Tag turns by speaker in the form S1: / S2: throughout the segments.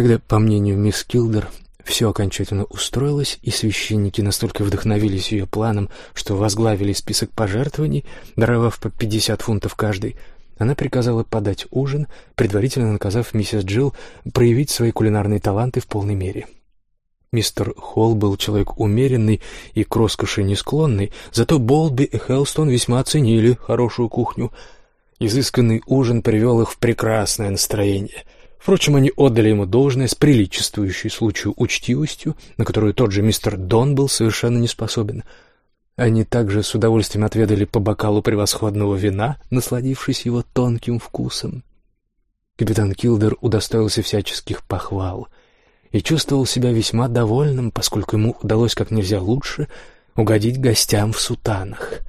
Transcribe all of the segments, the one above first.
S1: Когда, по мнению мисс Килдер, все окончательно устроилось, и священники настолько вдохновились ее планом, что возглавили список пожертвований, даровав по 50 фунтов каждый, она приказала подать ужин, предварительно наказав миссис Джилл проявить свои кулинарные таланты в полной мере. Мистер Холл был человек умеренный и к роскоши не склонный, зато Болби и Хелстон весьма оценили хорошую кухню. Изысканный ужин привел их в прекрасное настроение — Впрочем, они отдали ему должное с приличествующей случаю учтивостью, на которую тот же мистер Дон был совершенно не способен. Они также с удовольствием отведали по бокалу превосходного вина, насладившись его тонким вкусом. Капитан Килдер удостоился всяческих похвал и чувствовал себя весьма довольным, поскольку ему удалось как нельзя лучше угодить гостям в сутанах.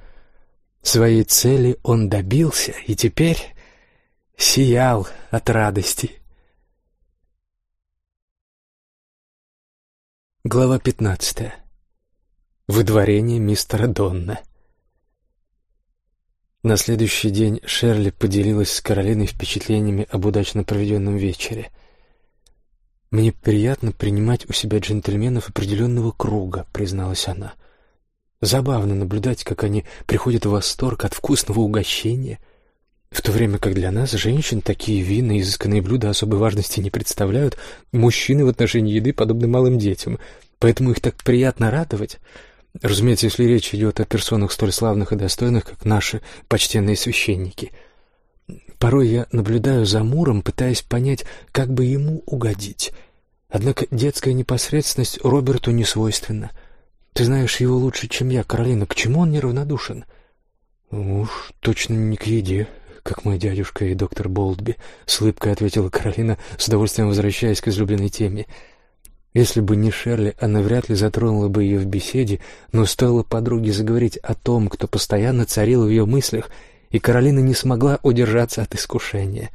S1: Своей цели он добился и теперь сиял от радости. Глава пятнадцатая. Выдворение мистера Донна. На следующий день Шерли поделилась с Каролиной впечатлениями об удачно проведенном вечере. «Мне приятно принимать у себя джентльменов определенного круга», — призналась она. «Забавно наблюдать, как они приходят в восторг от вкусного угощения» В то время как для нас, женщин, такие винные изысканные блюда особой важности не представляют, мужчины в отношении еды подобны малым детям, поэтому их так приятно радовать. Разумеется, если речь идет о персонах столь славных и достойных, как наши почтенные священники. Порой я наблюдаю за Муром, пытаясь понять, как бы ему угодить. Однако детская непосредственность Роберту не свойственна. Ты знаешь его лучше, чем я, Каролина. К чему он неравнодушен? Уж точно не к еде, как мой дядюшка и доктор Болдби», — с улыбкой ответила Каролина, с удовольствием возвращаясь к излюбленной теме. Если бы не Шерли, она вряд ли затронула бы ее в беседе, но стоило подруге заговорить о том, кто постоянно царил в ее мыслях, и Каролина не смогла удержаться от искушения.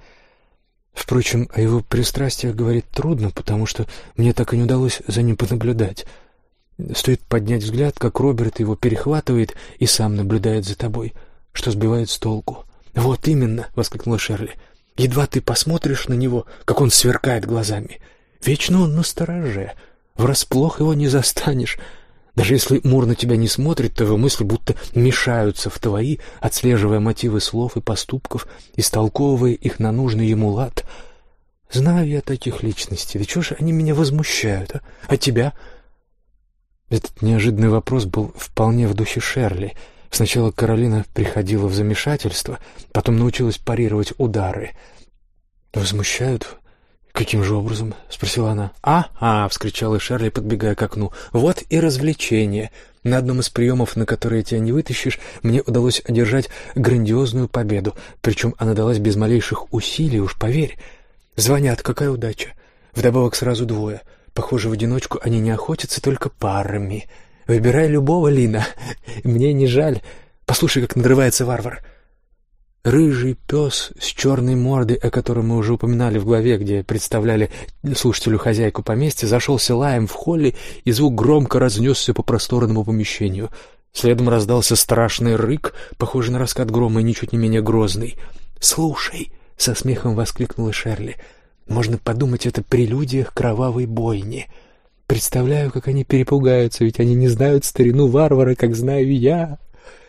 S1: Впрочем, о его пристрастиях говорить трудно, потому что мне так и не удалось за ним понаблюдать. Стоит поднять взгляд, как Роберт его перехватывает и сам наблюдает за тобой, что сбивает с толку. «Вот именно!» — воскликнула Шерли. «Едва ты посмотришь на него, как он сверкает глазами. Вечно он настороже. Врасплох его не застанешь. Даже если Мур на тебя не смотрит, то его мысли будто мешаются в твои, отслеживая мотивы слов и поступков, истолковывая их на нужный ему лад. Знаю я таких личностей. Да чего же они меня возмущают, а? А тебя?» Этот неожиданный вопрос был вполне в духе Шерли — Сначала Каролина приходила в замешательство, потом научилась парировать удары. «Возмущают? Каким же образом?» — спросила она. «А, а!» — вскричала Шерли, подбегая к окну. «Вот и развлечение. На одном из приемов, на которые тебя не вытащишь, мне удалось одержать грандиозную победу, причем она далась без малейших усилий, уж поверь. Звонят, какая удача. Вдобавок сразу двое. Похоже, в одиночку они не охотятся только парами». Выбирай любого, Лина. Мне не жаль. Послушай, как надрывается варвар. Рыжий пес с черной мордой, о котором мы уже упоминали в главе, где представляли слушателю хозяйку поместья, зашелся лаем в холле, и звук громко разнесся по просторному помещению. Следом раздался страшный рык, похожий на раскат грома и ничуть не менее грозный. «Слушай!» — со смехом воскликнула Шерли. «Можно подумать, это прелюдия к кровавой бойне». Представляю, как они перепугаются, ведь они не знают старину варвара, как знаю я.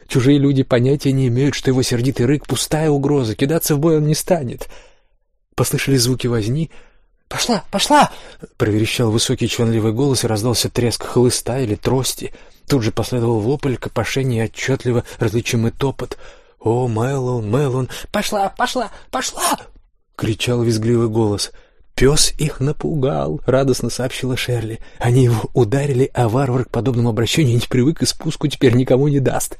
S1: Чужие люди понятия не имеют, что его сердитый рык — пустая угроза, кидаться в бой он не станет. Послышались звуки возни. «Пошла, пошла!» — проверещал высокий чванливый голос, и раздался треск хлыста или трости. Тут же последовал вопль, копошение и отчетливо различимый топот. «О, Мэллоун, Мэллоун! Пошла, пошла, пошла!» — кричал визгливый голос — «Пес их напугал», — радостно сообщила Шерли. «Они его ударили, а варвар к подобному обращению не привык и спуску теперь никому не даст».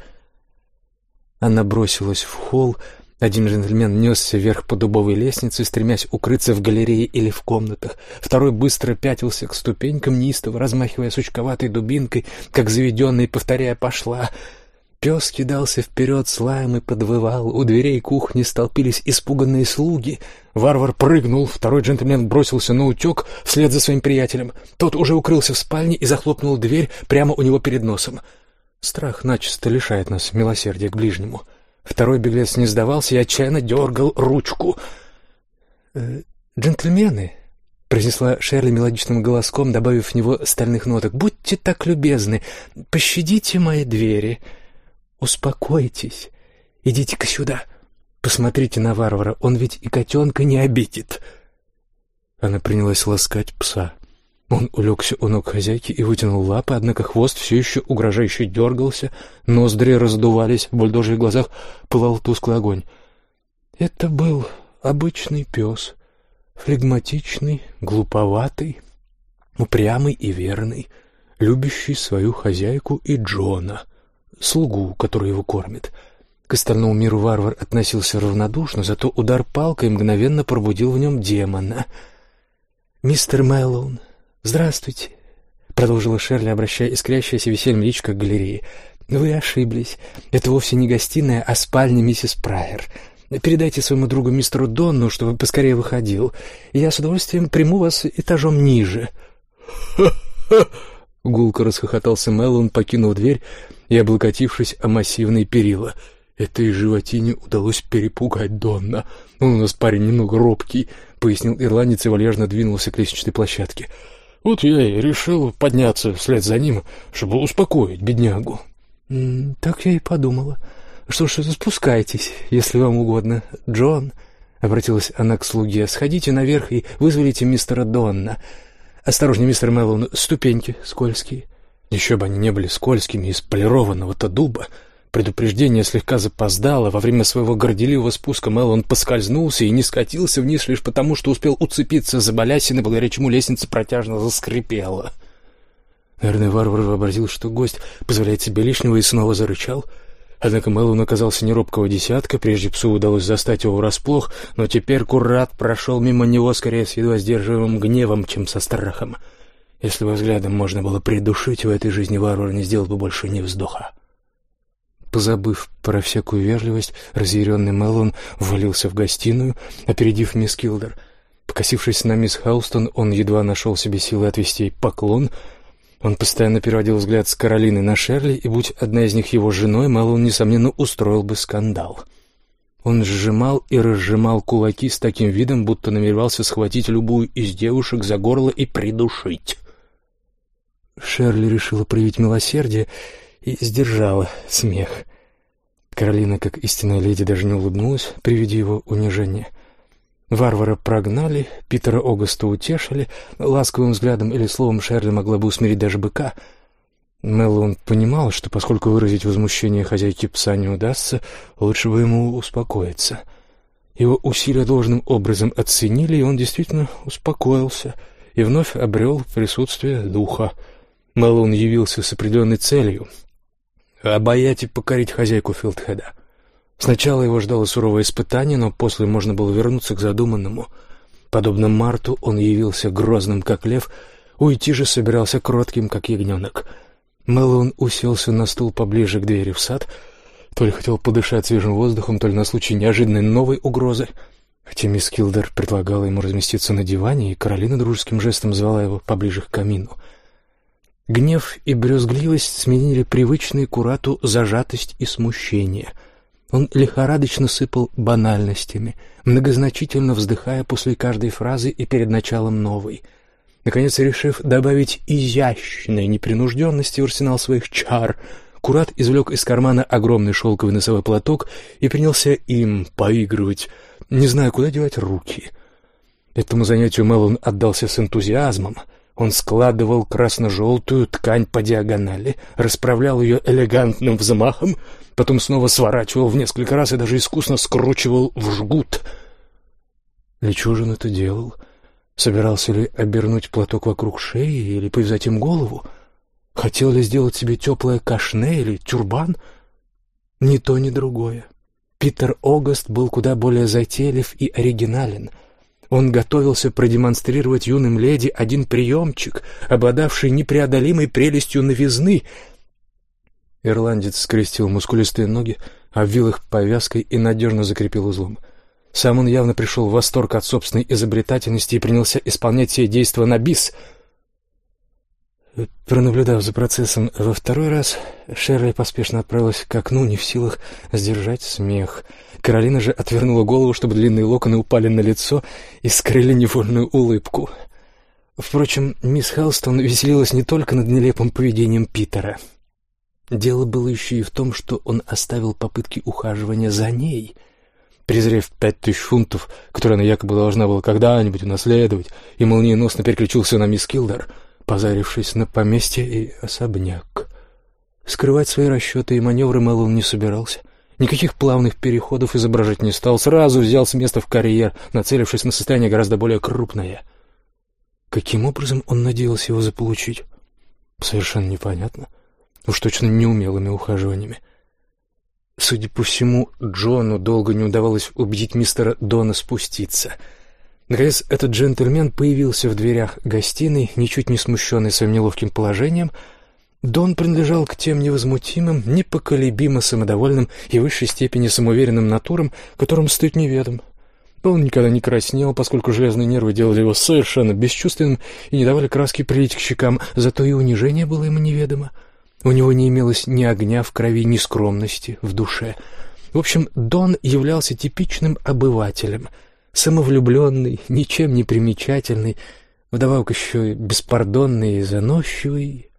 S1: Она бросилась в холл. Один джентльмен несся вверх по дубовой лестнице, стремясь укрыться в галерее или в комнатах. Второй быстро пятился к ступенькам, неистово размахивая сучковатой дубинкой, как заведенный, повторяя «пошла». Пес кидался вперед с лаем и подвывал. У дверей кухни столпились испуганные слуги. Варвар прыгнул, второй джентльмен бросился на утек вслед за своим приятелем. Тот уже укрылся в спальне и захлопнул дверь прямо у него перед носом. Страх начисто лишает нас милосердия к ближнему. Второй беглец не сдавался и отчаянно дергал ручку. «Э, «Джентльмены», — произнесла Шерли мелодичным голоском, добавив в него стальных ноток. «Будьте так любезны, пощадите мои двери. Успокойтесь. Идите-ка сюда. Посмотрите на варвара, он ведь и котенка не обидит». Она принялась ласкать пса. Он улегся у ног хозяйки и вытянул лапы, однако хвост все еще угрожающе дергался, ноздри раздувались, в бульдожьих глазах пылал тусклый огонь. Это был обычный пес, флегматичный, глуповатый, упрямый и верный, любящий свою хозяйку и Джона, слугу, который его кормит. К остальному миру варвар относился равнодушно, зато удар палкой мгновенно пробудил в нем демона. «Мистер Мэллоун, здравствуйте», — продолжила Шерли, обращая искрящееся весельем личко к галерее. «Вы ошиблись. Это вовсе не гостиная, а спальня миссис Прайер. Передайте своему другу мистеру Донну, чтобы поскорее выходил. Я с удовольствием приму вас этажом ниже».
S2: «Ха-ха!» — гулко расхохотался Мэллоун, покинув дверь и облокотившись о массивные перила. «Этой животине удалось перепугать Донна. Он у нас парень немного робкий», — пояснил ирландец и вальяжно двинулся к лестничной площадке. «Вот я и решил подняться вслед за ним, чтобы успокоить беднягу».
S1: «Так я и подумала. Что ж, спускайтесь, если вам угодно. Джон...» — обратилась она к слуге. «Сходите наверх и вызволите мистера Донна. Осторожнее, мистер Мэллоун, ступеньки скользкие».
S2: Еще бы они не были скользкими из полированного-то дуба. Предупреждение слегка запоздало. Во время своего горделивого спуска Мэллоун поскользнулся и не скатился вниз лишь потому, что успел уцепиться за балясины, благодаря чему лестница протяжно заскрипела. Наверное, варвар вообразил, что гость позволяет себе лишнего и снова зарычал. Однако Мэллоун оказался не робкого десятка, прежде псу удалось застать его врасплох, но теперь Курат прошел мимо него скорее с едва сдерживаемым гневом, чем со страхом. Если бы взглядом можно было придушить, в этой жизни варвар не сделал бы больше ни вздоха. Позабыв про всякую вежливость, разъяренный Мэллоун ввалился в гостиную, опередив мисс Килдер. Покосившись на мисс Хаустон, он едва нашел себе силы отвести ей поклон. Он постоянно переводил взгляд с Каролины на Шерли, и, будь одна из них его женой, Мэллоун, несомненно, устроил бы скандал. Он сжимал и разжимал кулаки с таким видом, будто намеревался схватить любую из девушек за горло и придушить. Шерли решила проявить милосердие и сдержала смех. Каролина, как истинная леди, даже не улыбнулась при виде его унижения. Варвара прогнали, Питера Огоста утешили, ласковым взглядом или словом Шерли могла бы усмирить даже быка. Мэллоун понимал, что поскольку выразить возмущение хозяйки пса не удастся, лучше бы ему успокоиться. Его усилия должным образом оценили, и он действительно успокоился и вновь обрел присутствие духа. Мэллоун явился с определенной целью — обаять и покорить хозяйку Филдхеда. Сначала его ждало суровое испытание, но после можно было вернуться к задуманному. Подобно Марту, он явился грозным, как лев, уйти же собирался кротким, как ягненок. Мэллоун уселся на стул поближе к двери в сад, то ли хотел подышать свежим воздухом, то ли на случай неожиданной новой угрозы. Хотя мисс Килдер предлагала ему разместиться на диване, и Каролина дружеским жестом звала его поближе к камину — Гнев и брюзгливость сменили привычные Курату зажатость и смущение. Он лихорадочно сыпал банальностями, многозначительно вздыхая после каждой фразы и перед началом новой. Наконец, решив добавить изящной непринужденности в арсенал своих чар, Курат извлек из кармана огромный шелковый носовой платок и принялся им поигрывать, не зная, куда девать руки. Этому занятию Мэллоун отдался с энтузиазмом — он складывал красно-желтую ткань по диагонали, расправлял ее элегантным взмахом, потом снова сворачивал в несколько раз и даже искусно скручивал в жгут. Для чего же он это делал? Собирался ли обернуть платок вокруг шеи или повязать им голову? Хотел ли сделать себе теплое кашне или тюрбан? Ни то, ни другое. Питер Огаст был куда более затейлив и оригинален — он готовился продемонстрировать юным леди один приемчик, обладавший непреодолимой прелестью новизны. Ирландец скрестил мускулистые ноги, обвил их повязкой и надежно закрепил узлом. Сам он явно пришел в восторг от собственной изобретательности и принялся исполнять все действия на бис — Пронаблюдав за процессом во второй раз, Шерли поспешно отправилась к окну, не в силах сдержать смех. Каролина же отвернула голову, чтобы длинные локоны упали на лицо и скрыли невольную улыбку.
S1: Впрочем, мисс Хелстон веселилась не только над нелепым поведением Питера. Дело было еще и в том, что он оставил попытки ухаживания за ней. Презрев пять тысяч фунтов, которые она якобы должна была когда-нибудь унаследовать, и молниеносно переключился на мисс Килдер, позарившись на поместье и особняк. Скрывать свои расчеты и маневры Мэллоу не собирался. Никаких плавных переходов изображать не стал, сразу взял с места в карьер, нацелившись на состояние гораздо более крупное. Каким образом он надеялся его заполучить? Совершенно непонятно. Уж точно неумелыми ухаживаниями. Судя по всему, Джону долго не удавалось убедить мистера Дона спуститься. Наконец, этот джентльмен появился в дверях гостиной, ничуть не смущенный своим неловким положением. Дон принадлежал к тем невозмутимым, непоколебимо самодовольным и в высшей степени самоуверенным натурам, которым стоит неведом. Он никогда не краснел, поскольку железные нервы делали его совершенно бесчувственным и не давали краски прилить к щекам, зато и унижение было ему неведомо. У него не имелось ни огня в крови, ни скромности в душе. В общем, Дон являлся типичным обывателем, самовлюбленный, ничем не примечательный, вдобавок еще и беспардонный и заносчивый.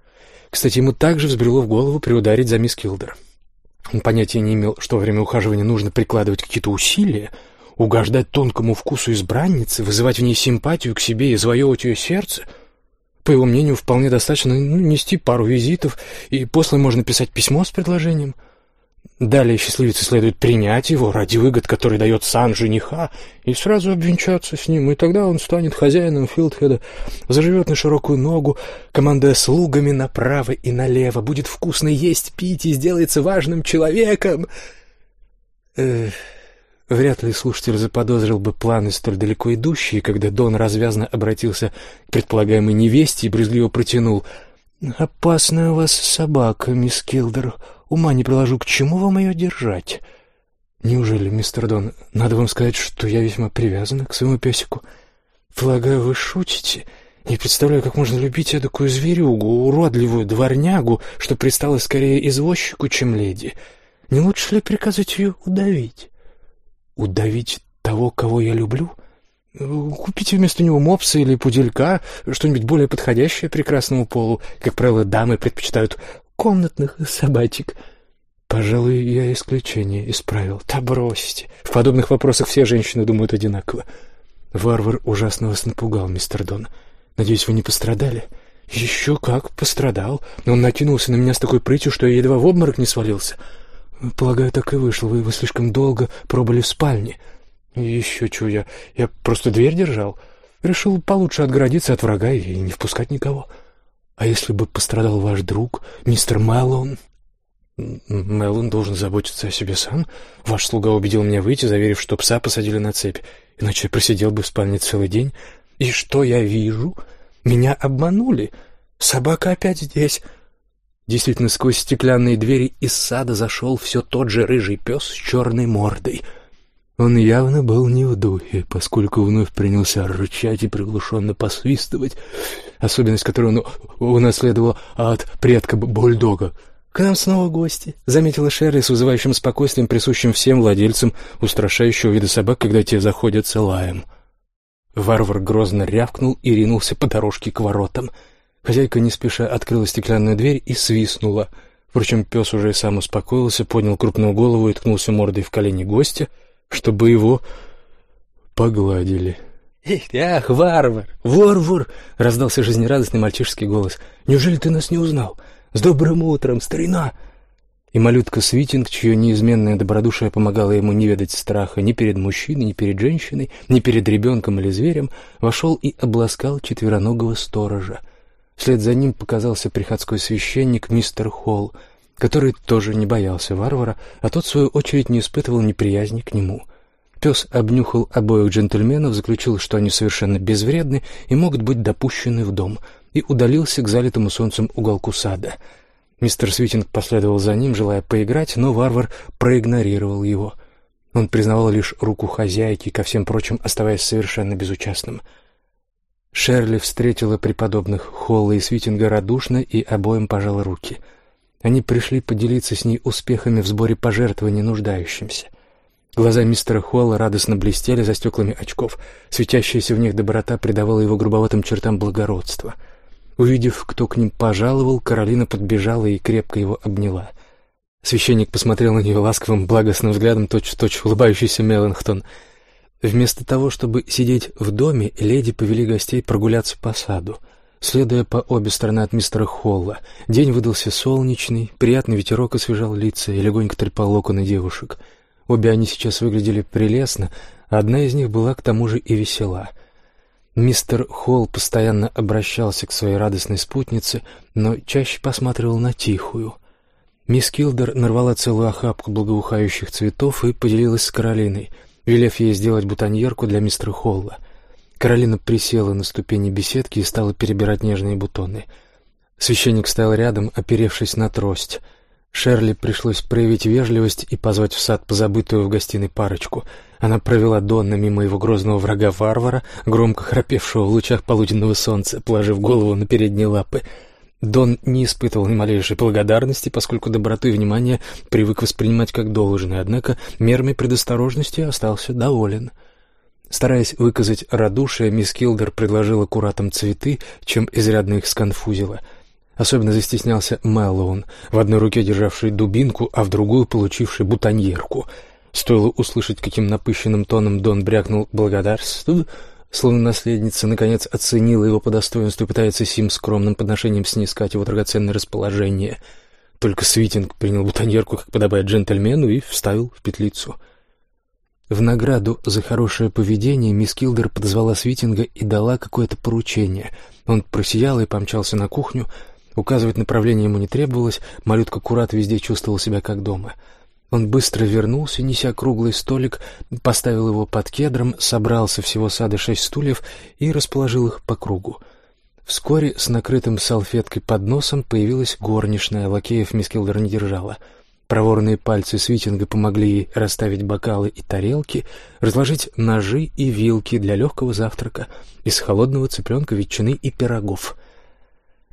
S1: Кстати, ему также взбрело в голову приударить за мисс Килдер. Он понятия не имел, что во время ухаживания нужно прикладывать какие-то усилия, угождать тонкому вкусу избранницы, вызывать в ней симпатию к себе и завоевывать ее сердце — по его мнению, вполне достаточно ну, нести пару визитов, и после можно писать письмо с предложением. Далее счастливице следует принять его ради выгод, который дает сан жениха, и сразу обвенчаться с ним, и тогда он станет хозяином Филдхеда, заживет на широкую ногу, командуя слугами направо и налево, будет вкусно есть, пить и сделается важным человеком. Эх... Вряд ли слушатель заподозрил бы планы столь далеко идущие, когда Дон развязно обратился к предполагаемой невесте и брезгливо протянул. «Опасная у вас собака, мисс Килдер. Ума не приложу, к чему вам ее держать?» «Неужели, мистер Дон, надо вам сказать, что я весьма привязана к своему песику?» «Полагаю, вы шутите?» Не представляю, как можно любить такую зверюгу, уродливую дворнягу, что пристала скорее извозчику, чем леди. Не лучше ли приказать ее удавить? Удавить того, кого я люблю? Купите вместо него мопса или пуделька, что-нибудь более подходящее прекрасному полу. Как правило, дамы предпочитают комнатных собачек. Пожалуй, я исключение исправил. Да бросьте. В подобных вопросах все женщины думают одинаково. Варвар ужасно вас напугал, мистер Дон. Надеюсь, вы не пострадали? Еще как пострадал. Он накинулся на меня с такой прытью, что я едва в обморок не свалился. — Полагаю, так и вышло. Вы, вы слишком долго пробыли в спальне. Еще чего я... Я просто дверь держал. Решил получше отгородиться от врага и не впускать никого. А если бы пострадал ваш друг, мистер Мэллоун? Мэллоун должен заботиться о себе сам. Ваш слуга убедил меня выйти, заверив, что пса посадили на цепь. Иначе я просидел бы в спальне целый день. И что я вижу? Меня обманули. Собака опять здесь. Действительно, сквозь стеклянные двери из сада зашел все тот же рыжий пес с черной мордой. Он явно был не в духе, поскольку вновь принялся рычать и приглушенно посвистывать, особенность которую он унаследовал от предка бульдога. «К нам снова гости», — заметила Шерри с вызывающим спокойствием, присущим всем владельцам устрашающего вида собак, когда те заходятся лаем. Варвар грозно рявкнул и ринулся по дорожке к воротам — Хозяйка не спеша открыла стеклянную дверь и свистнула. Впрочем, пес уже и сам успокоился, поднял крупную голову и ткнулся мордой в колени гостя, чтобы его погладили. «Эх ты, ах, варвар! Варвар!» — раздался жизнерадостный мальчишеский голос. «Неужели ты нас не узнал? С добрым утром, старина!» И малютка Свитинг, чье неизменное добродушие помогало ему не ведать страха ни перед мужчиной, ни перед женщиной, ни перед ребенком или зверем, вошел и обласкал четвероногого сторожа. Вслед за ним показался приходской священник мистер Холл, который тоже не боялся варвара, а тот, в свою очередь, не испытывал неприязни к нему. Пес обнюхал обоих джентльменов, заключил, что они совершенно безвредны и могут быть допущены в дом, и удалился к залитому солнцем уголку сада. Мистер Свитинг последовал за ним, желая поиграть, но варвар проигнорировал его. Он признавал лишь руку хозяйки, ко всем прочим оставаясь совершенно безучастным — Шерли встретила преподобных Холла и Свитинга радушно и обоим пожала руки. Они пришли поделиться с ней успехами в сборе пожертвований нуждающимся. Глаза мистера Холла радостно блестели за стеклами очков. Светящаяся в них доброта придавала его грубоватым чертам благородства. Увидев, кто к ним пожаловал, Каролина подбежала и крепко его обняла. Священник посмотрел на нее ласковым, благостным взглядом, точь-в-точь улыбающийся Меланхтон. Вместо того, чтобы сидеть в доме, леди повели гостей прогуляться по саду. Следуя по обе стороны от мистера Холла, день выдался солнечный, приятный ветерок освежал лица и легонько трепал локоны девушек. Обе они сейчас выглядели прелестно, а одна из них была к тому же и весела. Мистер Холл постоянно обращался к своей радостной спутнице, но чаще посматривал на тихую. Мисс Килдер нарвала целую охапку благоухающих цветов и поделилась с Каролиной, велев ей сделать бутоньерку для мистера Холла — Каролина присела на ступени беседки и стала перебирать нежные бутоны. Священник стоял рядом, оперевшись на трость. Шерли пришлось проявить вежливость и позвать в сад позабытую в гостиной парочку. Она провела Донна мимо его грозного врага-варвара, громко храпевшего в лучах полуденного солнца, положив голову на передние лапы. Дон не испытывал ни малейшей благодарности, поскольку доброту и внимание привык воспринимать как должное, однако мерами предосторожности остался доволен — Стараясь выказать радушие, мисс Килдер предложила куратам цветы, чем изрядно их сконфузила. Особенно застеснялся Мэллоун, в одной руке державший дубинку, а в другую получивший бутоньерку. Стоило услышать, каким напыщенным тоном Дон брякнул благодарствую, словно наследница, наконец, оценила его по достоинству и пытается сим скромным подношением снискать его драгоценное расположение. Только Свитинг принял бутоньерку, как подобает джентльмену, и вставил в петлицу — в награду за хорошее поведение мисс Килдер подозвала Свитинга и дала какое-то поручение. Он просиял и помчался на кухню. Указывать направление ему не требовалось, малютка Курат везде чувствовал себя как дома. Он быстро вернулся, неся круглый столик, поставил его под кедром, собрал со всего сада шесть стульев и расположил их по кругу. Вскоре с накрытым салфеткой под носом появилась горничная, лакеев мисс Килдер не держала — Проворные пальцы Свитинга помогли ей расставить бокалы и тарелки, разложить ножи и вилки для легкого завтрака из холодного цыпленка, ветчины и пирогов.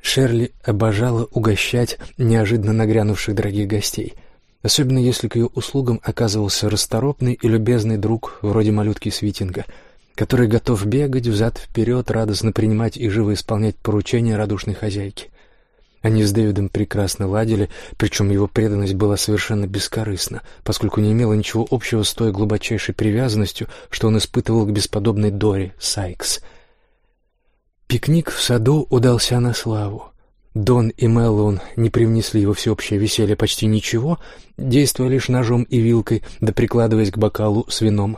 S1: Шерли обожала угощать неожиданно нагрянувших дорогих гостей, особенно если к ее услугам оказывался расторопный и любезный друг вроде малютки Свитинга, который готов бегать взад-вперед, радостно принимать и живо исполнять поручения радушной хозяйки. Они с Дэвидом прекрасно ладили, причем его преданность была совершенно бескорыстна, поскольку не имела ничего общего с той глубочайшей привязанностью, что он испытывал к бесподобной Дори Сайкс. Пикник в саду удался на славу. Дон и Мэллоун не привнесли во всеобщее веселье почти ничего, действуя лишь ножом и вилкой, да прикладываясь к бокалу с вином.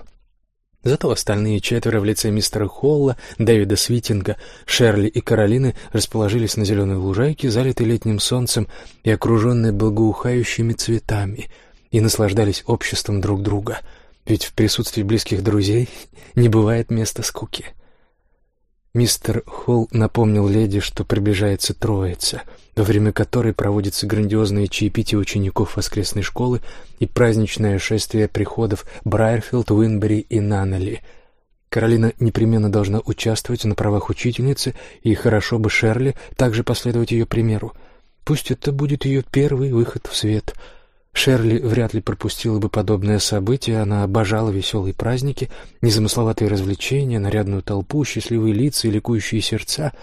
S1: Зато остальные четверо в лице мистера Холла, Дэвида Свитинга, Шерли и Каролины расположились на зеленой лужайке, залитой летним солнцем и окруженной благоухающими цветами, и наслаждались обществом друг друга, ведь в присутствии близких друзей не бывает места скуки. Мистер Холл напомнил леди, что приближается Троица, во время которой проводятся грандиозные чаепития учеников воскресной школы и праздничное шествие приходов Брайерфилд, Уинбери и Наннелли. Каролина непременно должна участвовать на правах учительницы, и хорошо бы Шерли также последовать ее примеру. Пусть это будет ее первый выход в свет — Шерли вряд ли пропустила бы подобное событие, она обожала веселые праздники, незамысловатые развлечения, нарядную толпу, счастливые лица и ликующие сердца.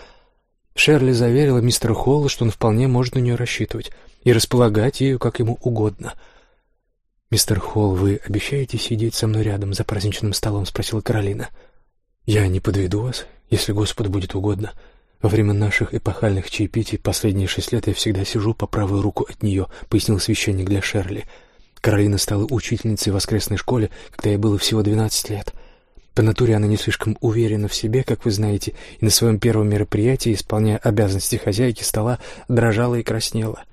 S1: Шерли заверила мистера Холла, что он вполне может на нее рассчитывать и располагать ею как ему угодно. «Мистер Холл, вы обещаете сидеть со мной рядом за праздничным столом?» — спросила Каролина. «Я не подведу вас, если Господу будет угодно», во время наших эпохальных чаепитий последние шесть лет я всегда сижу по правую руку от нее, пояснил священник для Шерли. Каролина стала учительницей в воскресной школе, когда ей было всего двенадцать лет. По натуре она не слишком уверена в себе, как вы знаете, и на своем первом мероприятии, исполняя обязанности хозяйки стола, дрожала и краснела.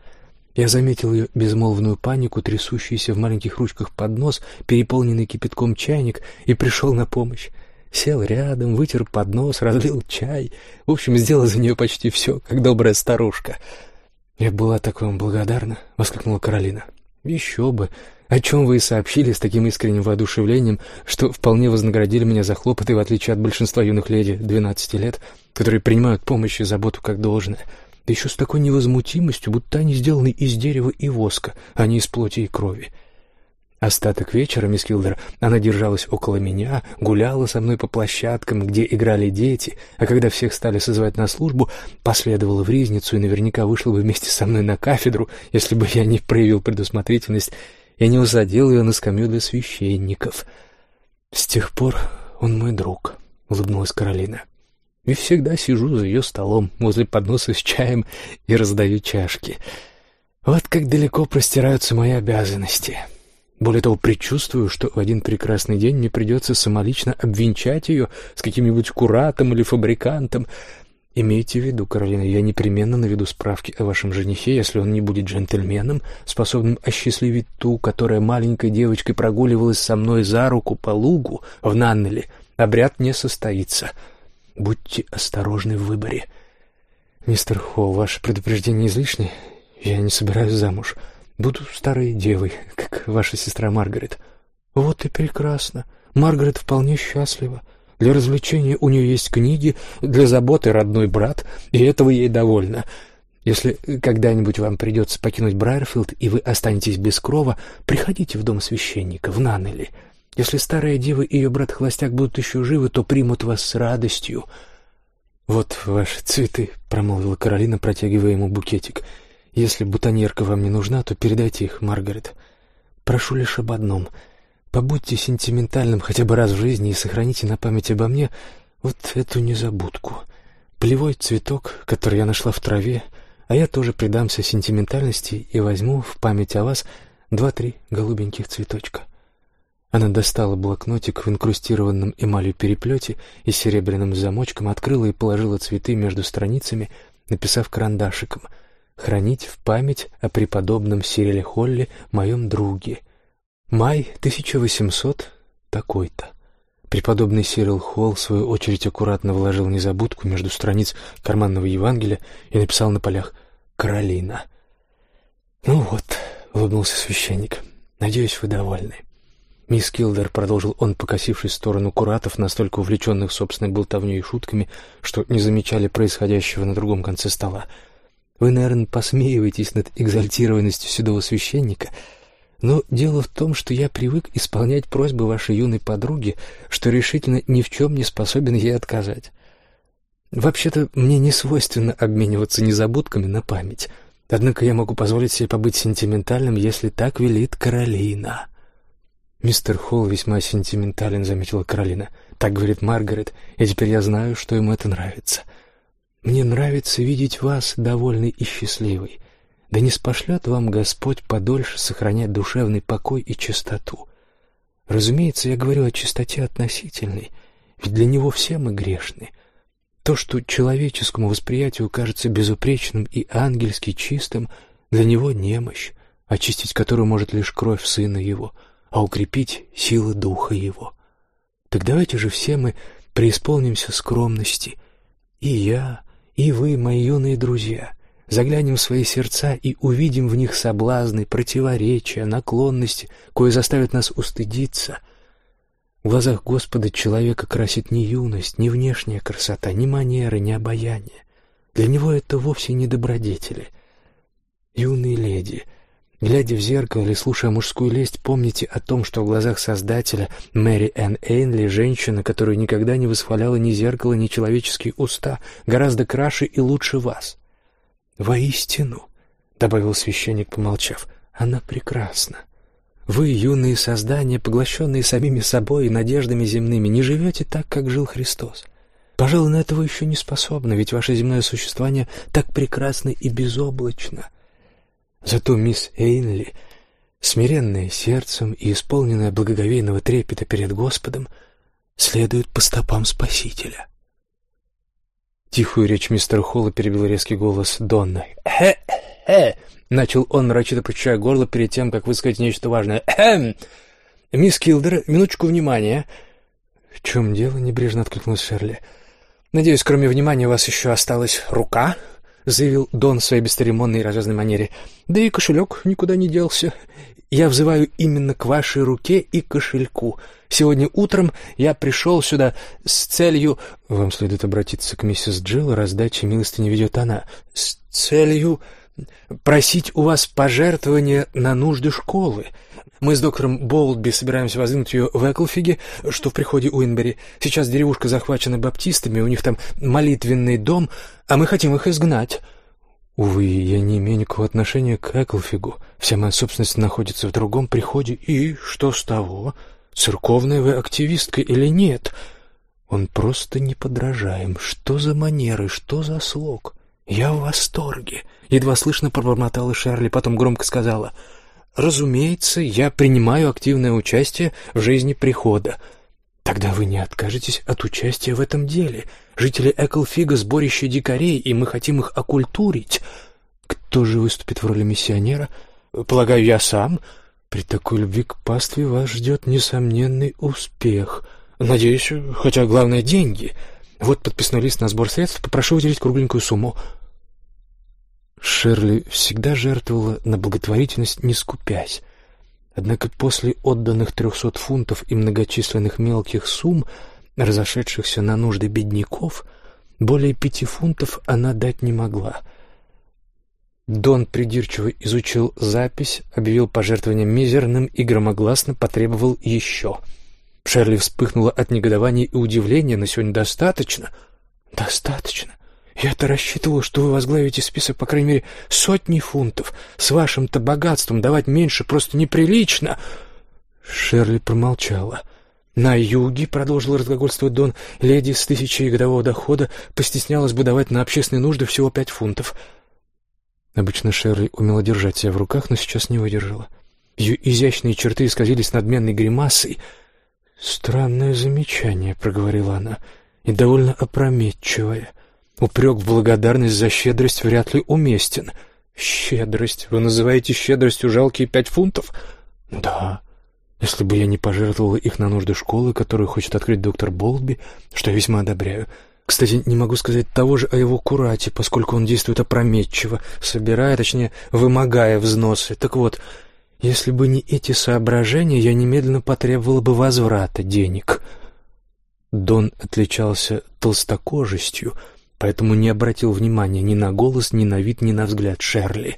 S1: Я заметил ее безмолвную панику, трясущуюся в маленьких ручках поднос, переполненный кипятком чайник, и пришел на помощь. Сел рядом, вытер поднос, разлил чай. В общем, сделал за нее почти все, как добрая старушка. «Я была так вам благодарна», — воскликнула Каролина. «Еще бы! О чем вы и сообщили с таким искренним воодушевлением, что вполне вознаградили меня за хлопоты, в отличие от большинства юных леди двенадцати лет, которые принимают помощь и заботу как должное, да еще с такой невозмутимостью, будто они сделаны из дерева и воска, а не из плоти и крови. Остаток вечера, мисс Килдер, она держалась около меня, гуляла со мной по площадкам, где играли дети, а когда всех стали созывать на службу, последовала в ризницу и наверняка вышла бы вместе со мной на кафедру, если бы я не проявил предусмотрительность и не усадил ее на скамью для священников. С тех пор он мой друг, — улыбнулась Каролина. И всегда сижу за ее столом, возле подноса с чаем и раздаю чашки. Вот как далеко простираются мои обязанности. Более того, предчувствую, что в один прекрасный день мне придется самолично обвенчать ее с каким-нибудь куратом или фабрикантом. Имейте в виду, Каролина, я непременно наведу справки о вашем женихе, если он не будет джентльменом, способным осчастливить ту, которая маленькой девочкой прогуливалась со мной за руку по лугу в Наннеле. Обряд не состоится. Будьте осторожны в выборе. Мистер Холл, ваше предупреждение излишне. Я не собираюсь замуж. — Буду старой девой, ваша сестра Маргарет. Вот и прекрасно. Маргарет вполне счастлива. Для развлечения у нее есть книги, для заботы родной брат, и этого ей довольно. Если когда-нибудь вам придется покинуть Брайерфилд, и вы останетесь без крова, приходите в дом священника, в Наннелли. Если старая дева и ее брат-холостяк будут еще живы, то примут вас с радостью. «Вот ваши цветы», — промолвила Каролина, протягивая ему букетик — если бутоньерка вам не нужна, то передайте их, Маргарет. Прошу лишь об одном. Побудьте сентиментальным хотя бы раз в жизни и сохраните на память обо мне вот эту незабудку. Полевой цветок, который я нашла в траве, а я тоже предамся сентиментальности и возьму в память о вас два-три голубеньких цветочка. Она достала блокнотик в инкрустированном эмалью переплете и серебряным замочком, открыла и положила цветы между страницами, написав карандашиком — хранить в память о преподобном Сириле Холле, моем друге. Май 1800 такой-то. Преподобный Сирил Холл, в свою очередь, аккуратно вложил незабудку между страниц карманного Евангелия и написал на полях «Каролина». «Ну вот», — улыбнулся священник, — «надеюсь, вы довольны». Мисс Килдер, продолжил он, покосившись в сторону куратов, настолько увлеченных собственной болтовней и шутками, что не замечали происходящего на другом конце стола, — вы, наверное, посмеиваетесь над экзальтированностью седого священника, но дело в том, что я привык исполнять просьбы вашей юной подруги, что решительно ни в чем не способен ей отказать. Вообще-то мне не свойственно обмениваться незабудками на память, однако я могу позволить себе побыть сентиментальным, если так велит Каролина. «Мистер Холл весьма сентиментален», — заметила Каролина. «Так говорит Маргарет, и теперь я знаю, что ему это нравится». Мне нравится видеть вас довольной и счастливой. Да не спошлет вам Господь подольше сохранять душевный покой и чистоту. Разумеется, я говорю о чистоте относительной, ведь для Него все мы грешны. То, что человеческому восприятию кажется безупречным и ангельски чистым, для Него немощь, очистить которую может лишь кровь Сына Его, а укрепить силы Духа Его. Так давайте же все мы преисполнимся скромности, и я, и вы, мои юные друзья, заглянем в свои сердца и увидим в них соблазны, противоречия, наклонности, кое заставят нас устыдиться. В глазах Господа человека красит не юность, не внешняя красота, не манеры, не обаяние. Для него это вовсе не добродетели. Юные леди — Глядя в зеркало или слушая мужскую лесть, помните о том, что в глазах Создателя Мэри Энн Эйнли, женщина, которая никогда не восхваляла ни зеркало, ни человеческие уста, гораздо краше и лучше вас. «Воистину», — добавил священник, помолчав, — «она прекрасна. Вы, юные создания, поглощенные самими собой и надеждами земными, не живете так, как жил Христос. Пожалуй, на этого еще не способны, ведь ваше земное существование так прекрасно и безоблачно». Зато мисс Эйнли, смиренная сердцем и исполненная благоговейного трепета перед Господом, следует по стопам Спасителя. Тихую речь мистера Холла перебил резкий голос Донны. «Хе-хе!» — начал он, нарочито прочищая горло перед тем, как высказать нечто важное. «Хм! Мисс Килдер, минуточку внимания!» «В чем дело?» — небрежно откликнулась Шерли. «Надеюсь, кроме внимания у вас еще осталась рука?» — заявил Дон в своей бесцеремонной и развязной манере. «Да и кошелек никуда не делся. Я взываю именно к вашей руке и кошельку. Сегодня утром я пришел сюда с целью...» «Вам следует обратиться к миссис Джилл, раздача милости не ведет она». «С целью просить у вас пожертвования на нужды школы. Мы с доктором Болдби собираемся воздвинуть ее в Эклфиге, что в приходе Уинбери. Сейчас деревушка захвачена баптистами, у них там молитвенный дом, а мы хотим их изгнать». «Увы, я не имею никакого отношения к Эклфигу. Вся моя собственность находится в другом приходе. И что с того? Церковная вы активистка или нет?» Он просто неподражаем. Что за манеры, что за слог? Я в восторге. Едва слышно пробормотала Шерли, потом громко сказала. Разумеется, я принимаю активное участие в жизни прихода. Тогда вы не откажетесь от участия в этом деле. Жители Эклфига — сборище дикарей, и мы хотим их окультурить. Кто же выступит в роли миссионера? Полагаю, я сам. При такой любви к пастве вас ждет несомненный успех — Надеюсь, хотя главное — деньги. Вот подписной лист на сбор средств, попрошу выделить кругленькую сумму. Шерли всегда жертвовала на благотворительность, не скупясь. Однако после отданных трехсот фунтов и многочисленных мелких сумм, разошедшихся на нужды бедняков, более пяти фунтов она дать не могла. Дон придирчиво изучил запись, объявил пожертвование мизерным и громогласно потребовал еще — Шерли вспыхнула от негодования и удивления, но сегодня достаточно. Достаточно. Я-то рассчитывала, что вы возглавите список, по крайней мере, сотни фунтов. С вашим-то богатством давать меньше просто неприлично. Шерли промолчала. На юге, продолжил разглагольствовать Дон, леди с тысячей годового дохода постеснялась бы давать на общественные нужды всего пять фунтов. Обычно Шерли умела держать себя в руках, но сейчас не выдержала. Ее изящные черты исказились надменной гримасой — «Странное замечание», — проговорила она, — «и довольно опрометчивое. Упрек в благодарность за щедрость вряд ли уместен». «Щедрость? Вы называете щедростью жалкие пять фунтов?» «Да. Если бы я не пожертвовала их на нужды школы, которую хочет открыть доктор Болби, что я весьма одобряю. Кстати, не могу сказать того же о его курате, поскольку он действует опрометчиво, собирая, точнее, вымогая взносы. Так вот, если бы не эти соображения, я немедленно потребовала бы возврата денег. Дон отличался толстокожестью, поэтому не обратил внимания ни на голос, ни на вид, ни на взгляд Шерли.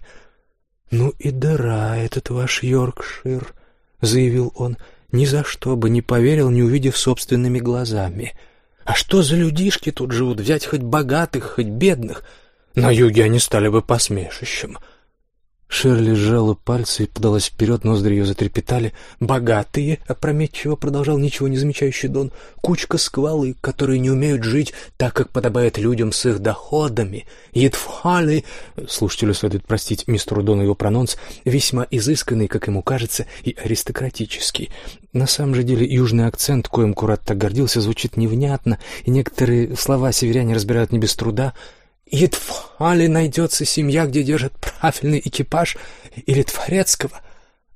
S1: «Ну и дыра этот ваш Йоркшир», — заявил он, — «ни за что бы не поверил, не увидев собственными глазами. А что за людишки тут живут, взять хоть богатых, хоть бедных? На юге они стали бы посмешищем». Шерли сжала пальцы и подалась вперед, ноздри ее затрепетали. «Богатые!» — опрометчиво продолжал ничего не замечающий Дон. «Кучка сквалы, которые не умеют жить так, как подобает людям с их доходами. Едфхали!» Слушателю следует простить мистеру Дону его прононс, весьма изысканный, как ему кажется, и аристократический. На самом же деле южный акцент, коим Курат так гордился, звучит невнятно, и некоторые слова северяне разбирают не без труда — Едва ли найдется семья, где держат правильный экипаж или Творецкого,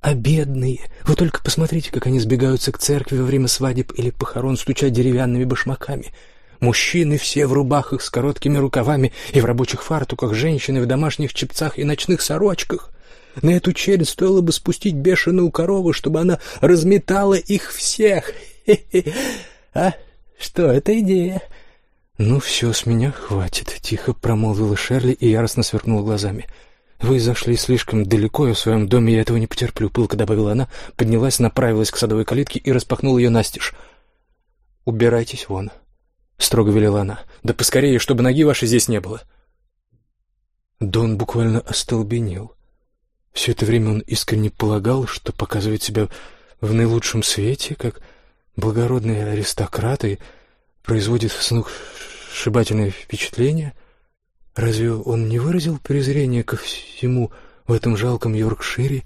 S1: а бедные... Вы только посмотрите, как они сбегаются к церкви во время свадеб или похорон, стуча деревянными башмаками. Мужчины все в рубахах с короткими рукавами и в рабочих фартуках, женщины в домашних чепцах и ночных сорочках. На эту челюсть стоило бы спустить бешеную корову, чтобы она разметала их всех. Хе-хе. А что, это идея? «Ну все, с меня хватит», — тихо промолвила Шерли и яростно сверкнула глазами. «Вы зашли слишком далеко, и в своем доме я этого не потерплю», — пылко добавила она, поднялась, направилась к садовой калитке и распахнула ее настежь. «Убирайтесь вон», — строго велела она. «Да поскорее, чтобы ноги вашей здесь не было». Дон буквально остолбенел. Все это время он искренне полагал, что показывает себя в наилучшем свете, как благородный аристократ и производит сногсшибательное впечатление. Разве он не выразил презрение ко всему в этом жалком Йоркшире?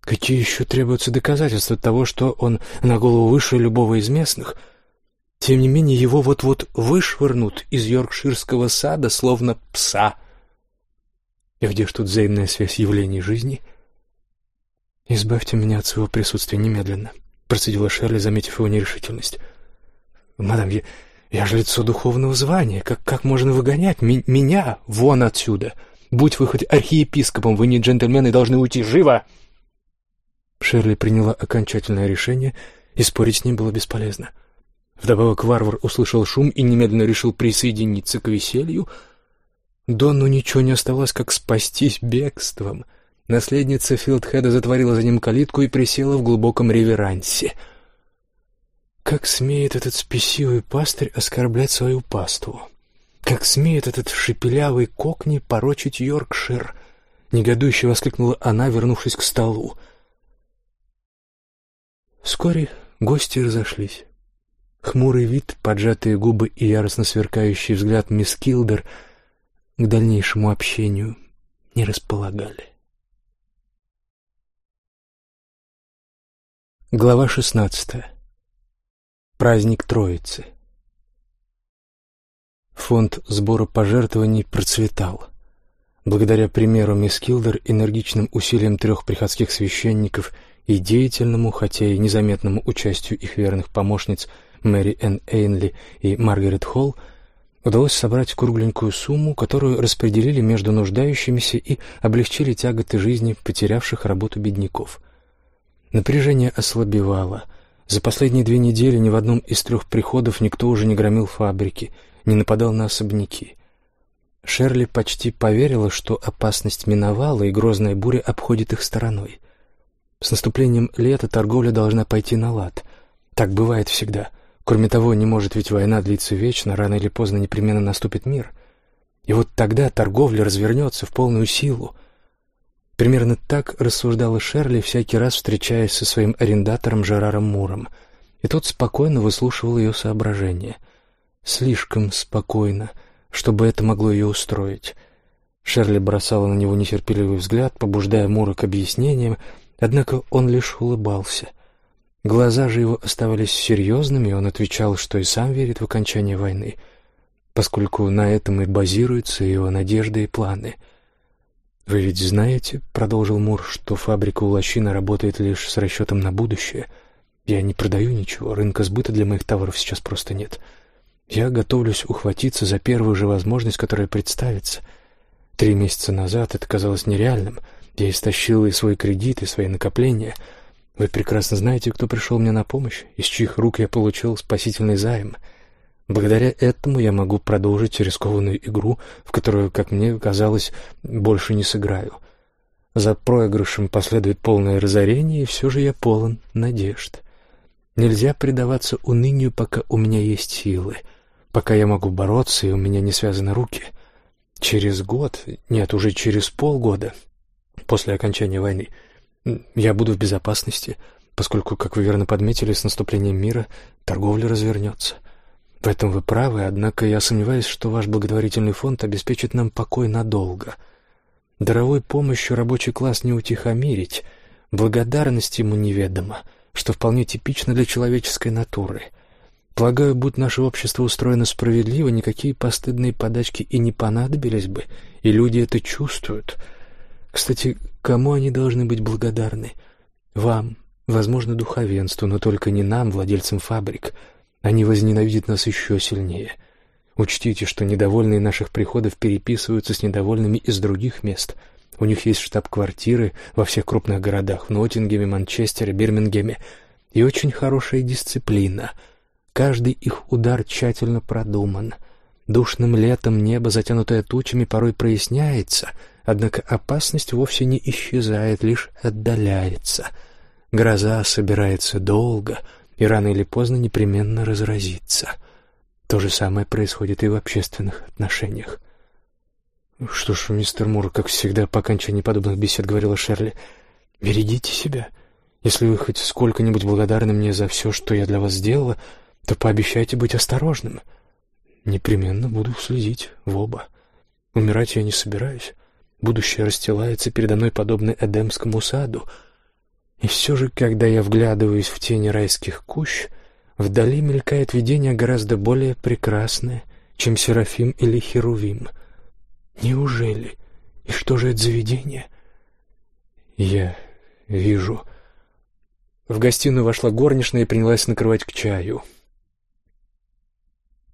S1: Какие еще требуются доказательства того, что он на голову выше любого из местных? Тем не менее, его вот-вот вышвырнут из Йоркширского сада, словно пса. И где ж тут взаимная связь явлений жизни? «Избавьте меня от своего присутствия немедленно», — процедила Шерли, заметив его нерешительность. «Мадам, я, я же лицо духовного звания. Как, как можно выгонять ми меня вон отсюда? Будь вы хоть архиепископом, вы не джентльмены должны уйти живо!» Шерли приняла окончательное решение, и спорить с ним было бесполезно. Вдобавок варвар услышал шум и немедленно решил присоединиться к веселью. Донну ничего не оставалось, как спастись бегством. Наследница Филдхеда затворила за ним калитку и присела в глубоком реверансе. Как смеет этот спесивый пастырь оскорблять свою паству? Как смеет этот шепелявый кокни порочить Йоркшир? Негодующе воскликнула она, вернувшись к столу. Вскоре гости разошлись. Хмурый вид, поджатые губы и яростно сверкающий взгляд мисс Килдер к дальнейшему общению не располагали. Глава шестнадцатая. Праздник Троицы. Фонд сбора пожертвований процветал. Благодаря примеру мисс Килдер, энергичным усилиям трех приходских священников и деятельному, хотя и незаметному участию их верных помощниц – Мэри Энн Эйнли и Маргарет Холл, удалось собрать кругленькую сумму, которую распределили между нуждающимися и облегчили тяготы жизни потерявших работу бедняков. Напряжение ослабевало. За последние две недели ни в одном из трех приходов никто уже не громил фабрики, не нападал на особняки. Шерли почти поверила, что опасность миновала, и грозная буря обходит их стороной. С наступлением лета торговля должна пойти на лад. Так бывает всегда. Кроме того, не может ведь война длиться вечно, рано или поздно непременно наступит мир. И вот тогда торговля развернется в полную силу. Примерно так рассуждала Шерли, всякий раз встречаясь со своим арендатором Жераром Муром. И тот спокойно выслушивал ее соображения. Слишком спокойно, чтобы это могло ее устроить. Шерли бросала на него нетерпеливый взгляд, побуждая Мура к объяснениям, однако он лишь улыбался. Глаза же его оставались серьезными, и он отвечал, что и сам верит в окончание войны, поскольку на этом и базируются его надежды и планы. «Вы ведь знаете, — продолжил Мур, — что фабрика у Лощина работает лишь с расчетом на будущее. Я не продаю ничего, рынка сбыта для моих товаров сейчас просто нет. Я готовлюсь ухватиться за первую же возможность, которая представится. Три месяца назад это казалось нереальным. Я истощил и свой кредит, и свои накопления — вы прекрасно знаете, кто пришел мне на помощь, из чьих рук я получил спасительный займ. Благодаря этому я могу продолжить рискованную игру, в которую, как мне казалось, больше не сыграю. За проигрышем последует полное разорение, и все же я полон надежд. Нельзя предаваться унынию, пока у меня есть силы, пока я могу бороться, и у меня не связаны руки. Через год, нет, уже через полгода, после окончания войны, я буду в безопасности, поскольку, как вы верно подметили, с наступлением мира торговля развернется. В этом вы правы, однако я сомневаюсь, что ваш благотворительный фонд обеспечит нам покой надолго. Даровой помощью рабочий класс не утихомирить, благодарность ему неведома, что вполне типично для человеческой натуры. Полагаю, будь наше общество устроено справедливо, никакие постыдные подачки и не понадобились бы, и люди это чувствуют — кстати, кому они должны быть благодарны? Вам, возможно, духовенству, но только не нам, владельцам фабрик. Они возненавидят нас еще сильнее. Учтите, что недовольные наших приходов переписываются с недовольными из других мест. У них есть штаб-квартиры во всех крупных городах, в Ноттингеме, Манчестере, Бирмингеме, и очень хорошая дисциплина. Каждый их удар тщательно продуман. Душным летом небо, затянутое тучами, порой проясняется — Однако опасность вовсе не исчезает, лишь отдаляется. Гроза собирается долго и рано или поздно непременно разразится. То же самое происходит и в общественных отношениях. «Что ж, мистер Мур, как всегда, по окончании подобных бесед говорила Шерли, берегите себя. Если вы хоть сколько-нибудь благодарны мне за все, что я для вас сделала, то пообещайте быть осторожным. Непременно буду следить в оба. Умирать я не собираюсь. Будущее расстилается передо мной подобно Эдемскому саду. И все же, когда я вглядываюсь в тени райских кущ, вдали мелькает видение гораздо более прекрасное, чем Серафим или Херувим. Неужели? И что же это за видение? Я вижу. В гостиную вошла горничная и принялась накрывать к чаю.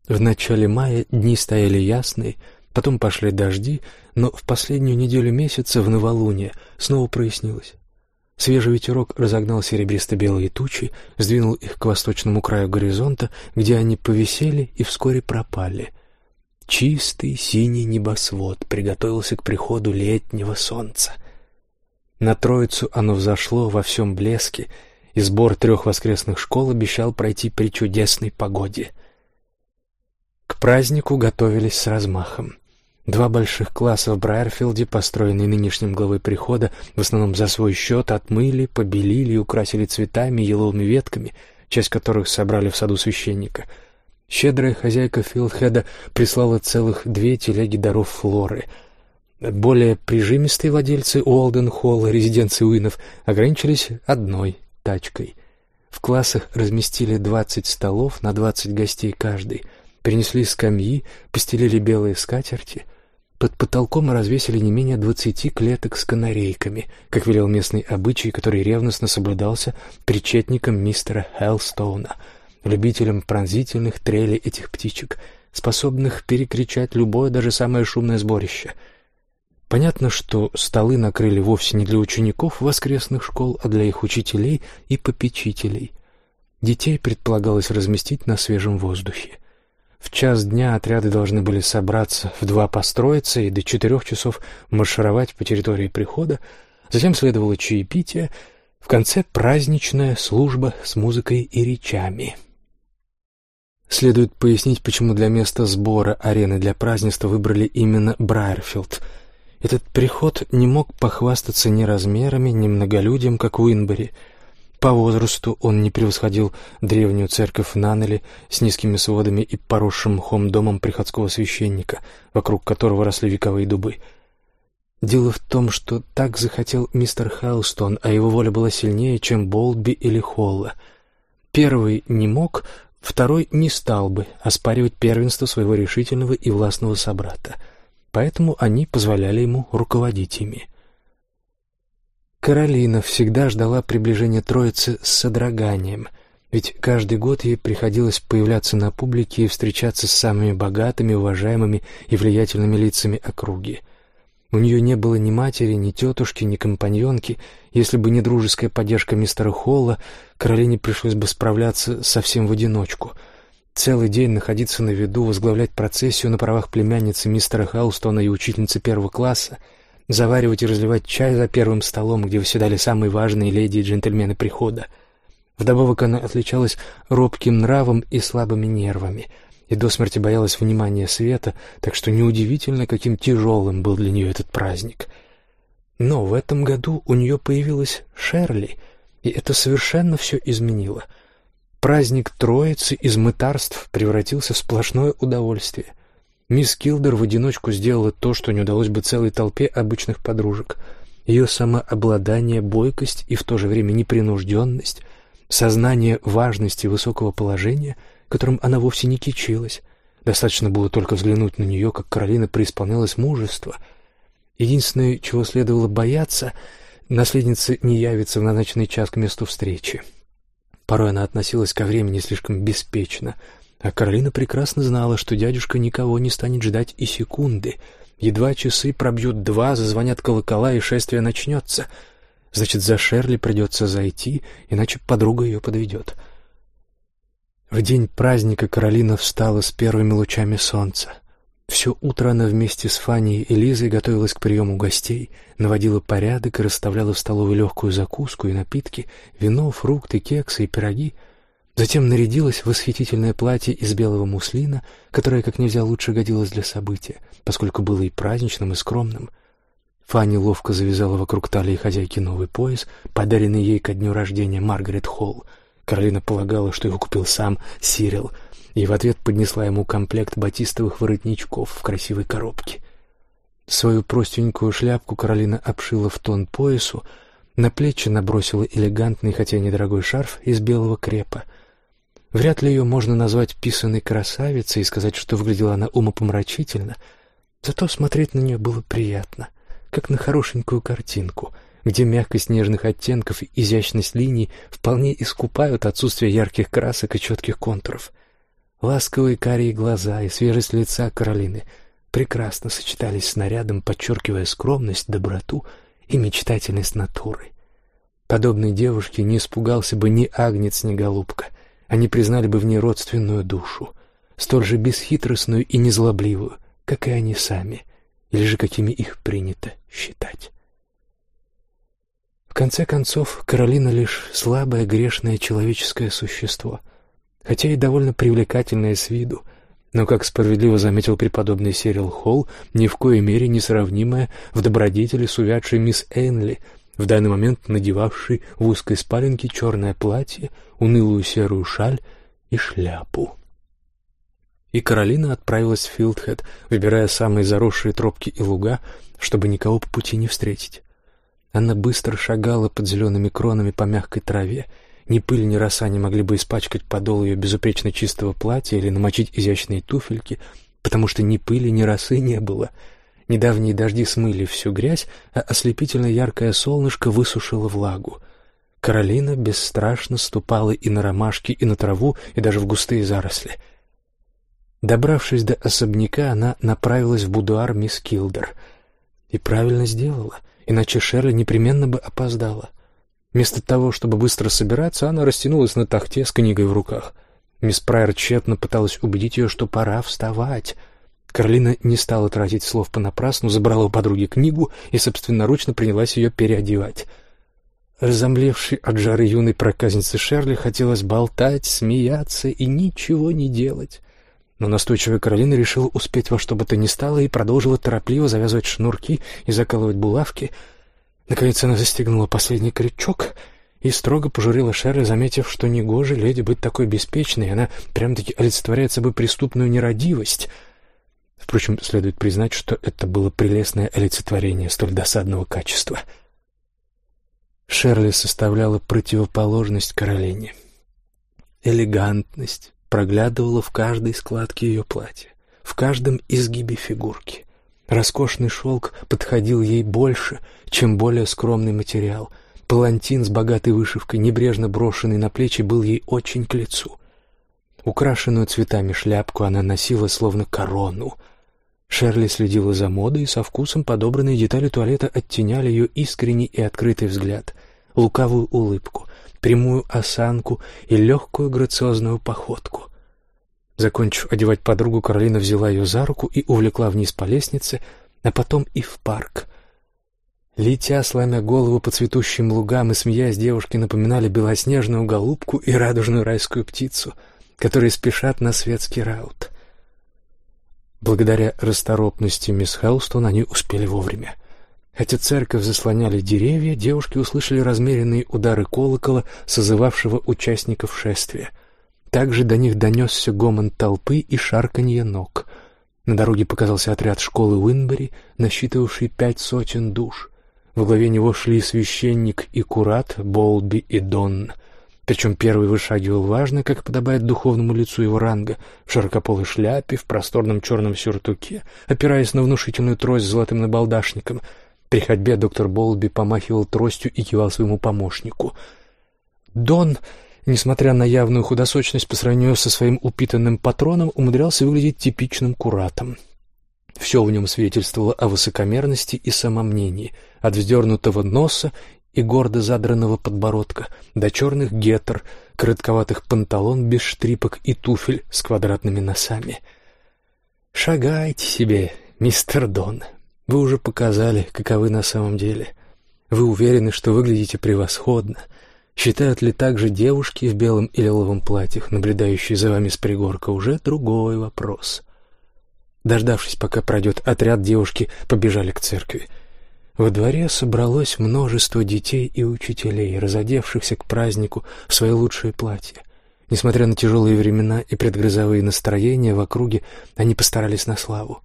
S1: В начале мая дни стояли ясные, Потом пошли дожди, но в последнюю неделю месяца в новолуние снова прояснилось. Свежий ветерок разогнал серебристо-белые тучи, сдвинул их к восточному краю горизонта, где они повисели и вскоре пропали. Чистый синий небосвод приготовился к приходу летнего солнца. На Троицу оно взошло во всем блеске, и сбор трех воскресных школ обещал пройти при чудесной погоде. К празднику готовились с размахом. Два больших класса в Брайерфилде, построенные нынешним главой прихода, в основном за свой счет, отмыли, побелили и украсили цветами еловыми ветками, часть которых собрали в саду священника. Щедрая хозяйка Филдхеда прислала целых две телеги даров Флоры. Более прижимистые владельцы Уолден-Холла, резиденции Уинов, ограничились одной тачкой. В классах разместили двадцать столов на двадцать гостей каждый, принесли скамьи, постелили белые скатерти. Под потолком развесили не менее двадцати клеток с канарейками, как велел местный обычай, который ревностно соблюдался причетником мистера Хеллстоуна, любителем пронзительных трелей этих птичек, способных перекричать любое, даже самое шумное сборище — Понятно, что столы накрыли вовсе не для учеников воскресных школ, а для их учителей и попечителей. Детей предполагалось разместить на свежем воздухе. В час дня отряды должны были собраться, в два построиться и до четырех часов маршировать по территории прихода, затем следовало чаепитие, в конце праздничная служба с музыкой и речами. Следует пояснить, почему для места сбора арены для празднества выбрали именно Брайерфилд — этот приход не мог похвастаться ни размерами, ни многолюдием, как Уинбери. По возрасту он не превосходил древнюю церковь Наннели с низкими сводами и поросшим мхом домом приходского священника, вокруг которого росли вековые дубы. Дело в том, что так захотел мистер Хелстон, а его воля была сильнее, чем Болдби или Холла. Первый не мог, второй не стал бы оспаривать первенство своего решительного и властного собрата — поэтому они позволяли ему руководить ими. Каролина всегда ждала приближения Троицы с содроганием, ведь каждый год ей приходилось появляться на публике и встречаться с самыми богатыми, уважаемыми и влиятельными лицами округи. У нее не было ни матери, ни тетушки, ни компаньонки. Если бы не дружеская поддержка мистера Холла, Каролине пришлось бы справляться совсем в одиночку — Целый день находиться на виду, возглавлять процессию на правах племянницы мистера Хаустона и учительницы первого класса, заваривать и разливать чай за первым столом, где выседали самые важные леди и джентльмены прихода. Вдобавок она отличалась робким нравом и слабыми нервами, и до смерти боялась внимания света, так что неудивительно, каким тяжелым был для нее этот праздник. Но в этом году у нее появилась Шерли, и это совершенно все изменило — Праздник Троицы из мытарств превратился в сплошное удовольствие. Мисс Килдер в одиночку сделала то, что не удалось бы целой толпе обычных подружек. Ее самообладание, бойкость и в то же время непринужденность, сознание важности высокого положения, которым она вовсе не кичилась. Достаточно было только взглянуть на нее, как Каролина преисполнялась мужества. Единственное, чего следовало бояться, наследница не явится в назначенный час к месту встречи. Порой она относилась ко времени слишком беспечно, а Каролина прекрасно знала, что дядюшка никого не станет ждать и секунды. Едва часы пробьют два, зазвонят колокола, и шествие начнется. Значит, за Шерли придется зайти, иначе подруга ее подведет. В день праздника Каролина встала с первыми лучами солнца. Все утро она вместе с Фаней и Лизой готовилась к приему гостей, наводила порядок и расставляла в столовой легкую закуску и напитки, вино, фрукты, кексы и пироги. Затем нарядилась в восхитительное платье из белого муслина, которое как нельзя лучше годилось для события, поскольку было и праздничным, и скромным. Фанни ловко завязала вокруг талии хозяйки новый пояс, подаренный ей ко дню рождения Маргарет Холл. Каролина полагала, что его купил сам Сирил — и в ответ поднесла ему комплект батистовых воротничков в красивой коробке. Свою простенькую шляпку Каролина обшила в тон поясу, на плечи набросила элегантный, хотя недорогой шарф из белого крепа. Вряд ли ее можно назвать писаной красавицей и сказать, что выглядела она умопомрачительно, зато смотреть на нее было приятно, как на хорошенькую картинку — где мягкость нежных оттенков и изящность линий вполне искупают отсутствие ярких красок и четких контуров. Ласковые карие глаза и свежесть лица Каролины прекрасно сочетались с нарядом, подчеркивая скромность, доброту и мечтательность натуры. Подобной девушке не испугался бы ни агнец, ни голубка. Они признали бы в ней родственную душу. столь же бесхитростную и незлобливую, как и они сами, или же какими их принято считать. В конце концов, Каролина лишь слабое грешное человеческое существо, хотя и довольно привлекательное с виду, но, как справедливо заметил преподобный Серил Холл, ни в коей мере не сравнимая в добродетели с увядшей мисс Энли, в данный момент надевавшей в узкой спаленке черное платье, унылую серую шаль и шляпу. И Каролина отправилась в Филдхед, выбирая самые заросшие тропки и луга, чтобы никого по пути не встретить. Она быстро шагала под зелеными кронами по мягкой траве, ни пыль, ни роса не могли бы испачкать подол ее безупречно чистого платья или намочить изящные туфельки, потому что ни пыли, ни росы не было. Недавние дожди смыли всю грязь, а ослепительно яркое солнышко высушило влагу. Каролина бесстрашно ступала и на ромашки, и на траву, и даже в густые заросли. Добравшись до особняка, она направилась в будуар мисс Килдер. И правильно сделала, иначе Шерли непременно бы опоздала — Вместо того, чтобы быстро собираться, она растянулась на тахте с книгой в руках. Мисс Прайер тщетно пыталась убедить ее, что пора вставать. Каролина не стала тратить слов понапрасну, забрала у подруги книгу и собственноручно принялась ее переодевать. Разомлевшей от жары юной проказницы Шерли хотелось болтать, смеяться и ничего не делать. Но настойчивая Каролина решила успеть во что бы то ни стало и продолжила торопливо завязывать шнурки и закалывать булавки — Наконец она застегнула последний крючок и строго пожурила Шерли, заметив, что негоже леди быть такой беспечной, она прям-таки олицетворяет собой преступную нерадивость. Впрочем, следует признать, что это было прелестное олицетворение столь досадного качества. Шерли составляла противоположность Каролине. Элегантность проглядывала в каждой складке ее платья, в каждом изгибе фигурки — Роскошный шелк подходил ей больше, чем более скромный материал. Палантин с богатой вышивкой, небрежно брошенный на плечи, был ей очень к лицу. Украшенную цветами шляпку она носила словно корону. Шерли следила за модой, и со вкусом подобранные детали туалета оттеняли ее искренний и открытый взгляд, лукавую улыбку, прямую осанку и легкую грациозную походку. Закончив одевать подругу, Каролина взяла ее за руку и увлекла вниз по лестнице, а потом и в парк. Летя, сломя голову по цветущим лугам и смеясь, девушки напоминали белоснежную голубку и радужную райскую птицу, которые спешат на светский раут. Благодаря расторопности мисс Хелстон они успели вовремя. Хотя церковь заслоняли деревья, девушки услышали размеренные удары колокола, созывавшего участников шествия — также до них донесся гомон толпы и шарканье ног. На дороге показался отряд школы Уинбери, насчитывавший пять сотен душ. Во главе него шли священник и курат, Болби и Донн. Причем первый вышагивал важно, как подобает духовному лицу его ранга, в широкополой шляпе, в просторном черном сюртуке, опираясь на внушительную трость с золотым набалдашником. При ходьбе доктор Болби помахивал тростью и кивал своему помощнику. Дон несмотря на явную худосочность по сравнению со своим упитанным патроном, умудрялся выглядеть типичным куратом. Все в нем свидетельствовало о высокомерности и самомнении, от вздернутого носа и гордо задранного подбородка до черных гетер, коротковатых панталон без штрипок и туфель с квадратными носами. «Шагайте себе, мистер Дон. Вы уже показали, каковы на самом деле. Вы уверены, что выглядите превосходно». Считают ли также девушки в белом и лиловом платьях, наблюдающие за вами с пригорка, уже другой вопрос. Дождавшись, пока пройдет отряд, девушки побежали к церкви. Во дворе собралось множество детей и учителей, разодевшихся к празднику в свои лучшие платья. Несмотря на тяжелые времена и предгрозовые настроения в округе, они постарались на славу.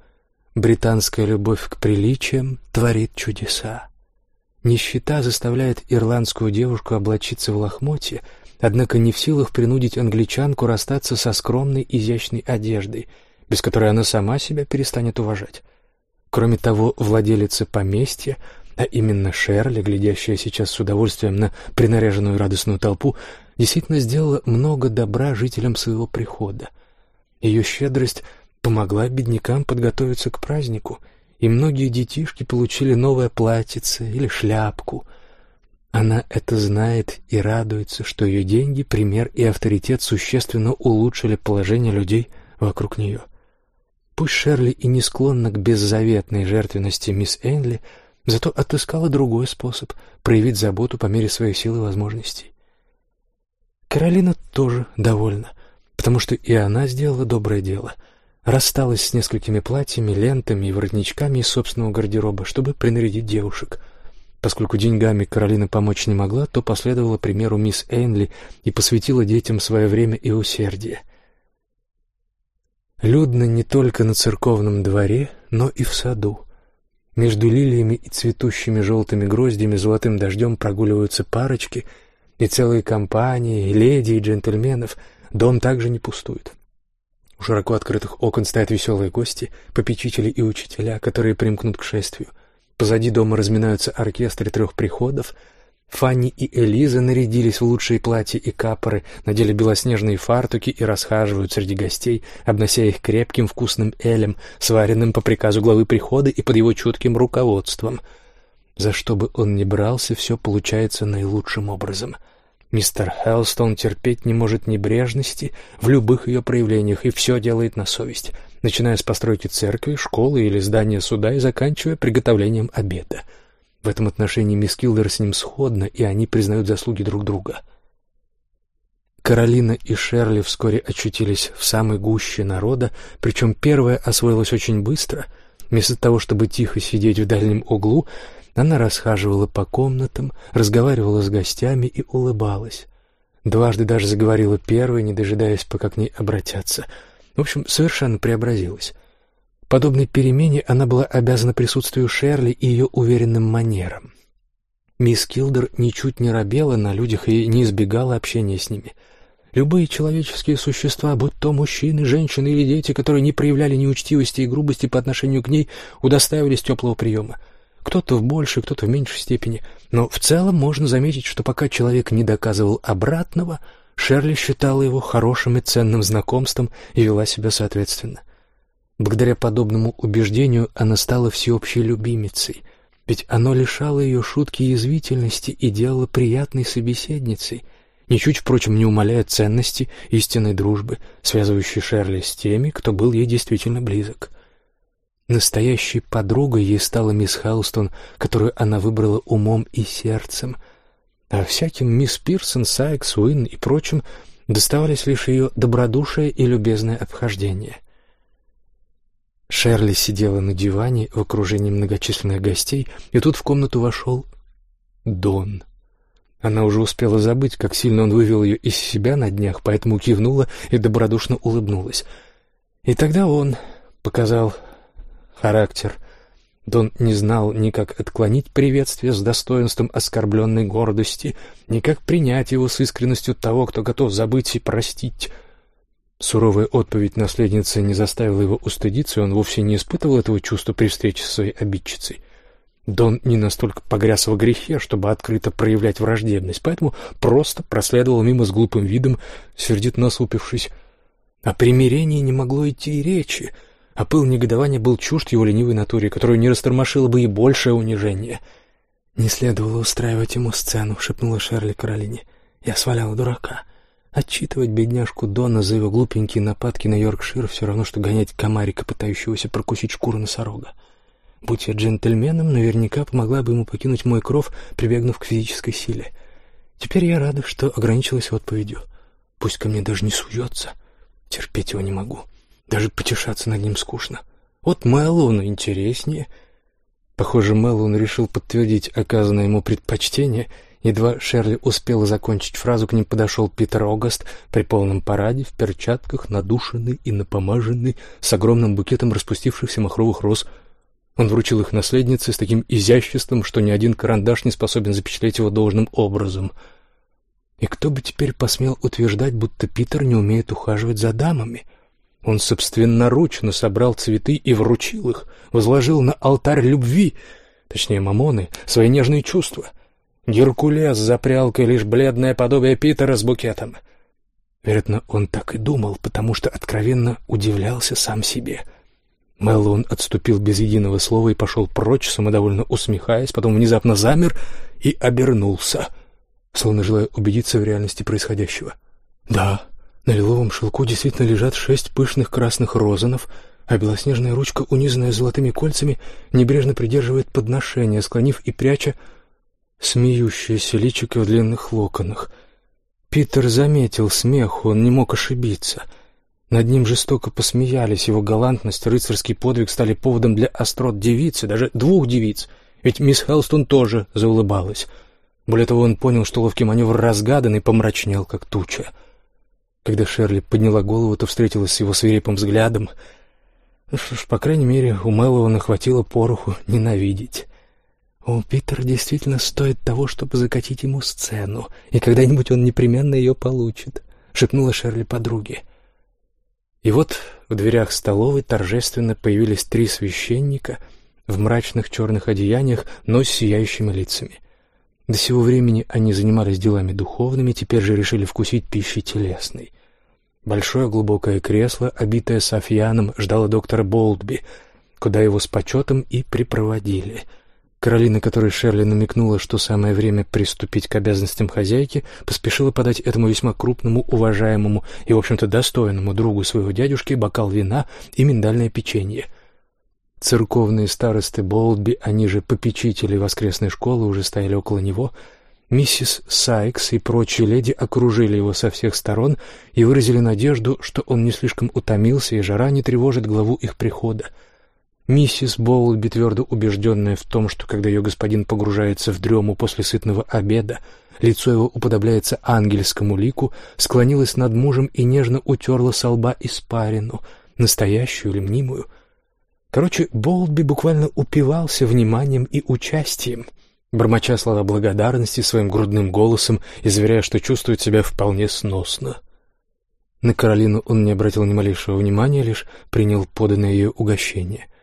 S1: Британская любовь к приличиям творит чудеса. Нищета заставляет ирландскую девушку облачиться в лохмотье, однако не в силах принудить англичанку расстаться со скромной изящной одеждой, без которой она сама себя перестанет уважать. Кроме того, владелица поместья, а именно Шерли, глядящая сейчас с удовольствием на принаряженную радостную толпу, действительно сделала много добра жителям своего прихода. Ее щедрость помогла беднякам подготовиться к празднику — и многие детишки получили новое платьице или шляпку. Она это знает и радуется, что ее деньги, пример и авторитет существенно улучшили положение людей вокруг нее. Пусть Шерли и не склонна к беззаветной жертвенности мисс Энли, зато отыскала другой способ проявить заботу по мере своих сил и возможностей. Каролина тоже довольна, потому что и она сделала доброе дело. Рассталась с несколькими платьями, лентами и воротничками из собственного гардероба, чтобы принарядить девушек. Поскольку деньгами Каролина помочь не могла, то последовала примеру мисс Эйнли и посвятила детям свое время и усердие. Людно не только на церковном дворе, но и в саду. Между лилиями и цветущими желтыми гроздями золотым дождем прогуливаются парочки — и целые компании, и леди, и джентльменов. Дом также не пустует. У широко открытых окон стоят веселые гости, попечители и учителя, которые примкнут к шествию. Позади дома разминаются оркестры трех приходов. Фанни и Элиза нарядились в лучшие платья и капоры, надели белоснежные фартуки и расхаживают среди гостей, обнося их крепким вкусным элем, сваренным по приказу главы прихода и под его чутким руководством — за что бы он ни брался, все получается наилучшим образом. Мистер Хелстон терпеть не может небрежности в любых ее проявлениях и все делает на совесть, начиная с постройки церкви, школы или здания суда и заканчивая приготовлением обеда. В этом отношении мисс Килдер с ним сходна, и они признают заслуги друг друга. Каролина и Шерли вскоре очутились в самой гуще народа, причем первая освоилась очень быстро. Вместо того, чтобы тихо сидеть в дальнем углу, она расхаживала по комнатам, разговаривала с гостями и улыбалась. Дважды даже заговорила первой, не дожидаясь, пока к ней обратятся. В общем, совершенно преобразилась. Подобной перемене она была обязана присутствию Шерли и ее уверенным манерам. Мисс Килдер ничуть не робела на людях и не избегала общения с ними. Любые человеческие существа, будь то мужчины, женщины или дети, которые не проявляли неучтивости и грубости по отношению к ней, удостаивались теплого приема — кто-то в большей, кто-то в меньшей степени. Но в целом можно заметить, что пока человек не доказывал обратного, Шерли считала его хорошим и ценным знакомством и вела себя соответственно. Благодаря подобному убеждению она стала всеобщей любимицей, ведь оно лишало ее шутки и язвительности и делало приятной собеседницей, ничуть, впрочем, не умаляя ценности истинной дружбы, связывающей Шерли с теми, кто был ей действительно близок. Настоящей подругой ей стала мисс Хаустон, которую она выбрала умом и сердцем. А всяким мисс Пирсон, Сайкс, Уин и прочим доставались лишь ее добродушие и любезное обхождение. Шерли сидела на диване в окружении многочисленных гостей, и тут в комнату вошел Дон. Она уже успела забыть, как сильно он вывел ее из себя на днях, поэтому кивнула и добродушно улыбнулась. И тогда он показал характер. Дон не знал ни как отклонить приветствие с достоинством оскорбленной гордости, ни как принять его с искренностью того, кто готов забыть и простить. Суровая отповедь наследницы не заставила его устыдиться, и он вовсе не испытывал этого чувства при встрече со своей обидчицей. Дон не настолько погряз во грехе, чтобы открыто проявлять враждебность, поэтому просто проследовал мимо с глупым видом, сердито насупившись. О примирении не могло идти и речи — а пыл негодования был чужд его ленивой натуре, которую не растормошило бы и большее унижение. «Не следовало устраивать ему сцену», — шепнула Шерли Каролине. «Я сваляла дурака. Отчитывать бедняжку Дона за его глупенькие нападки на Йоркшир все равно, что гонять комарика, пытающегося прокусить шкуру носорога. Будь я джентльменом, наверняка помогла бы ему покинуть мой кров, прибегнув к физической силе. Теперь я рада, что ограничилась отповедью. Пусть ко мне даже не суется. Терпеть его не могу». Даже потешаться над ним скучно. Вот Мэллоуну интереснее. Похоже, Мэллоун решил подтвердить оказанное ему предпочтение. Едва Шерли успела закончить фразу, к ним подошел Питер Огаст при полном параде, в перчатках, надушенный и напомаженный, с огромным букетом распустившихся махровых роз. Он вручил их наследнице с таким изяществом, что ни один карандаш не способен запечатлеть его должным образом. И кто бы теперь посмел утверждать, будто Питер не умеет ухаживать за дамами — он собственноручно собрал цветы и вручил их, возложил на алтарь любви, точнее мамоны, свои нежные чувства. Геркулес за прялкой лишь бледное подобие Питера с букетом. Вероятно, он так и думал, потому что откровенно удивлялся сам себе. Мэллоун отступил без единого слова и пошел прочь, самодовольно усмехаясь, потом внезапно замер и обернулся, словно желая убедиться в реальности происходящего. «Да», На лиловом шелку действительно лежат шесть пышных красных розанов, а белоснежная ручка, унизанная золотыми кольцами, небрежно придерживает подношение, склонив и пряча смеющееся личико в длинных локонах. Питер заметил смех, он не мог ошибиться. Над ним жестоко посмеялись, его галантность, рыцарский подвиг стали поводом для острот девицы, даже двух девиц, ведь мисс Хелстон тоже заулыбалась. Более того, он понял, что ловкий маневр разгадан и помрачнел, как туча. Когда Шерли подняла голову, то встретилась с его свирепым взглядом. Ну что ж, по крайней мере, у Мэллоуна хватило пороху ненавидеть. О, Питер действительно стоит того, чтобы закатить ему сцену, и когда-нибудь он непременно ее получит, — шепнула Шерли подруге. И вот в дверях столовой торжественно появились три священника в мрачных черных одеяниях, но с сияющими лицами. До сего времени они занимались делами духовными, теперь же решили вкусить пищи телесной. Большое глубокое кресло, обитое софьяном, ждало доктора Болдби, куда его с почетом и припроводили — Каролина, которой Шерли намекнула, что самое время приступить к обязанностям хозяйки, поспешила подать этому весьма крупному, уважаемому и, в общем-то, достойному другу своего дядюшки бокал вина и миндальное печенье. Церковные старосты Болдби, они же попечители воскресной школы, уже стояли около него. Миссис Сайкс и прочие леди окружили его со всех сторон и выразили надежду, что он не слишком утомился и жара не тревожит главу их прихода — Миссис Боулби, твердо убежденная в том, что когда ее господин погружается в дрему после сытного обеда, лицо его уподобляется ангельскому лику, склонилась над мужем и нежно утерла со лба испарину, настоящую или мнимую. Короче, Болдби буквально упивался вниманием и участием, бормоча слова благодарности своим грудным голосом и заверяя, что чувствует себя вполне сносно. На Каролину он не обратил ни малейшего внимания, лишь принял поданное ее угощение —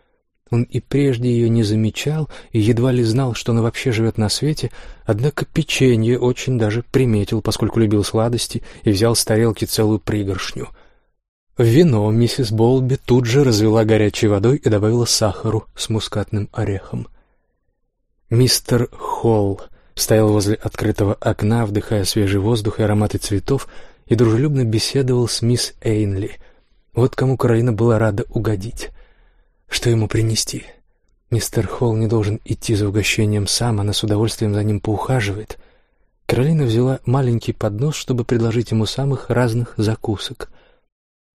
S1: он и прежде ее не замечал и едва ли знал, что она вообще живет на свете, однако печенье очень даже приметил, поскольку любил сладости и взял с тарелки целую пригоршню. Вино миссис Болби тут же развела горячей водой и добавила сахару с мускатным орехом. Мистер Холл стоял возле открытого окна, вдыхая свежий воздух и ароматы цветов, и дружелюбно беседовал с мисс Эйнли. Вот кому Каролина была рада угодить. Что ему принести? Мистер Холл не должен идти за угощением сам, она с удовольствием за ним поухаживает. Каролина взяла маленький поднос, чтобы предложить ему самых разных закусок.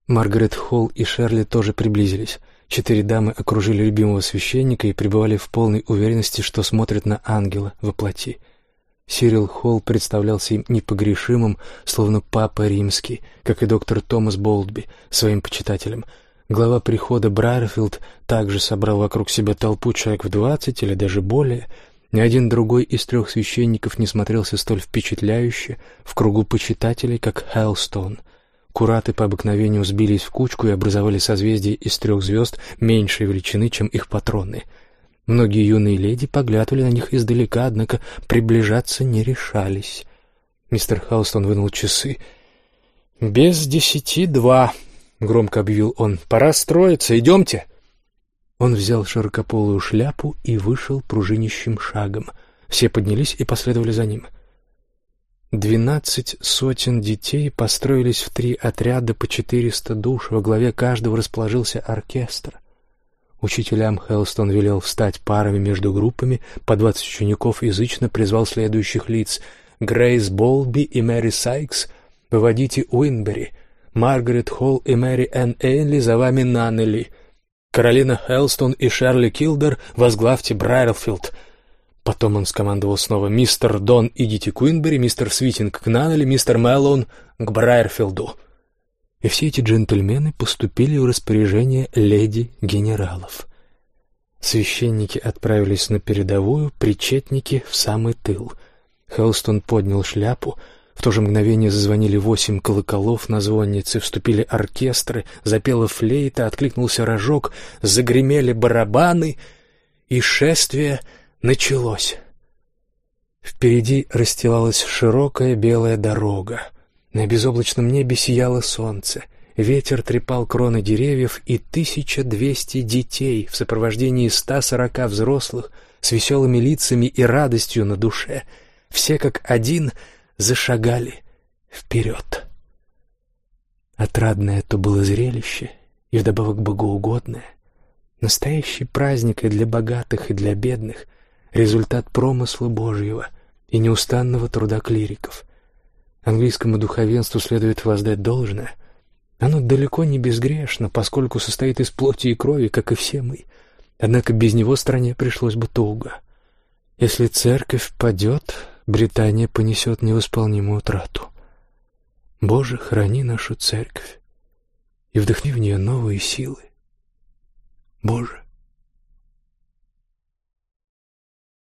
S1: Маргарет Холл и Шерли тоже приблизились. Четыре дамы окружили любимого священника и пребывали в полной уверенности, что смотрят на ангела во плоти. Сирил Холл представлялся им непогрешимым, словно папа римский, как и доктор Томас Болдби, своим почитателем — Глава прихода Брайерфилд также собрал вокруг себя толпу человек в двадцать или даже более. Ни один другой из трех священников не смотрелся столь впечатляюще в кругу почитателей, как Хелстон. Кураты по обыкновению сбились в кучку и образовали созвездие из трех звезд меньшей величины, чем их патроны. Многие юные леди поглядывали на них издалека, однако приближаться не решались. Мистер Хелстон вынул часы. «Без десяти два», — громко объявил он. «Пора строиться, идемте!» Он взял широкополую шляпу и вышел пружинищим шагом. Все поднялись и последовали за ним. Двенадцать сотен детей построились в три отряда по четыреста душ, во главе каждого расположился оркестр. Учителям Хелстон велел встать парами между группами, по двадцать учеников язычно призвал следующих лиц — Грейс Болби и Мэри Сайкс, выводите Уинбери — Маргарет Холл и Мэри Энн Эйнли за вами Наннели. Каролина Хелстон и Шерли Килдер возглавьте Брайерфилд. Потом он скомандовал снова «Мистер Дон, идите к Уинбери, мистер Свитинг к Наннели, мистер Мэллоун к Брайерфилду». И все эти джентльмены поступили в распоряжение леди-генералов. Священники отправились на передовую, причетники — в самый тыл. Хелстон поднял шляпу — в то же мгновение зазвонили восемь колоколов на звоннице, вступили оркестры, запела флейта, откликнулся рожок, загремели барабаны, и шествие началось. Впереди расстилалась широкая белая дорога. На безоблачном небе сияло солнце. Ветер трепал кроны деревьев, и тысяча двести детей в сопровождении ста сорока взрослых с веселыми лицами и радостью на душе. Все как один — зашагали вперед. Отрадное то было зрелище, и вдобавок богоугодное. Настоящий праздник и для богатых, и для бедных, результат промысла Божьего и неустанного труда клириков. Английскому духовенству следует воздать должное. Оно далеко не безгрешно, поскольку состоит из плоти и крови, как и все мы. Однако без него стране пришлось бы туго. Если церковь падет, Британия понесет невосполнимую утрату. Боже, храни нашу церковь и вдохни в нее новые силы. Боже,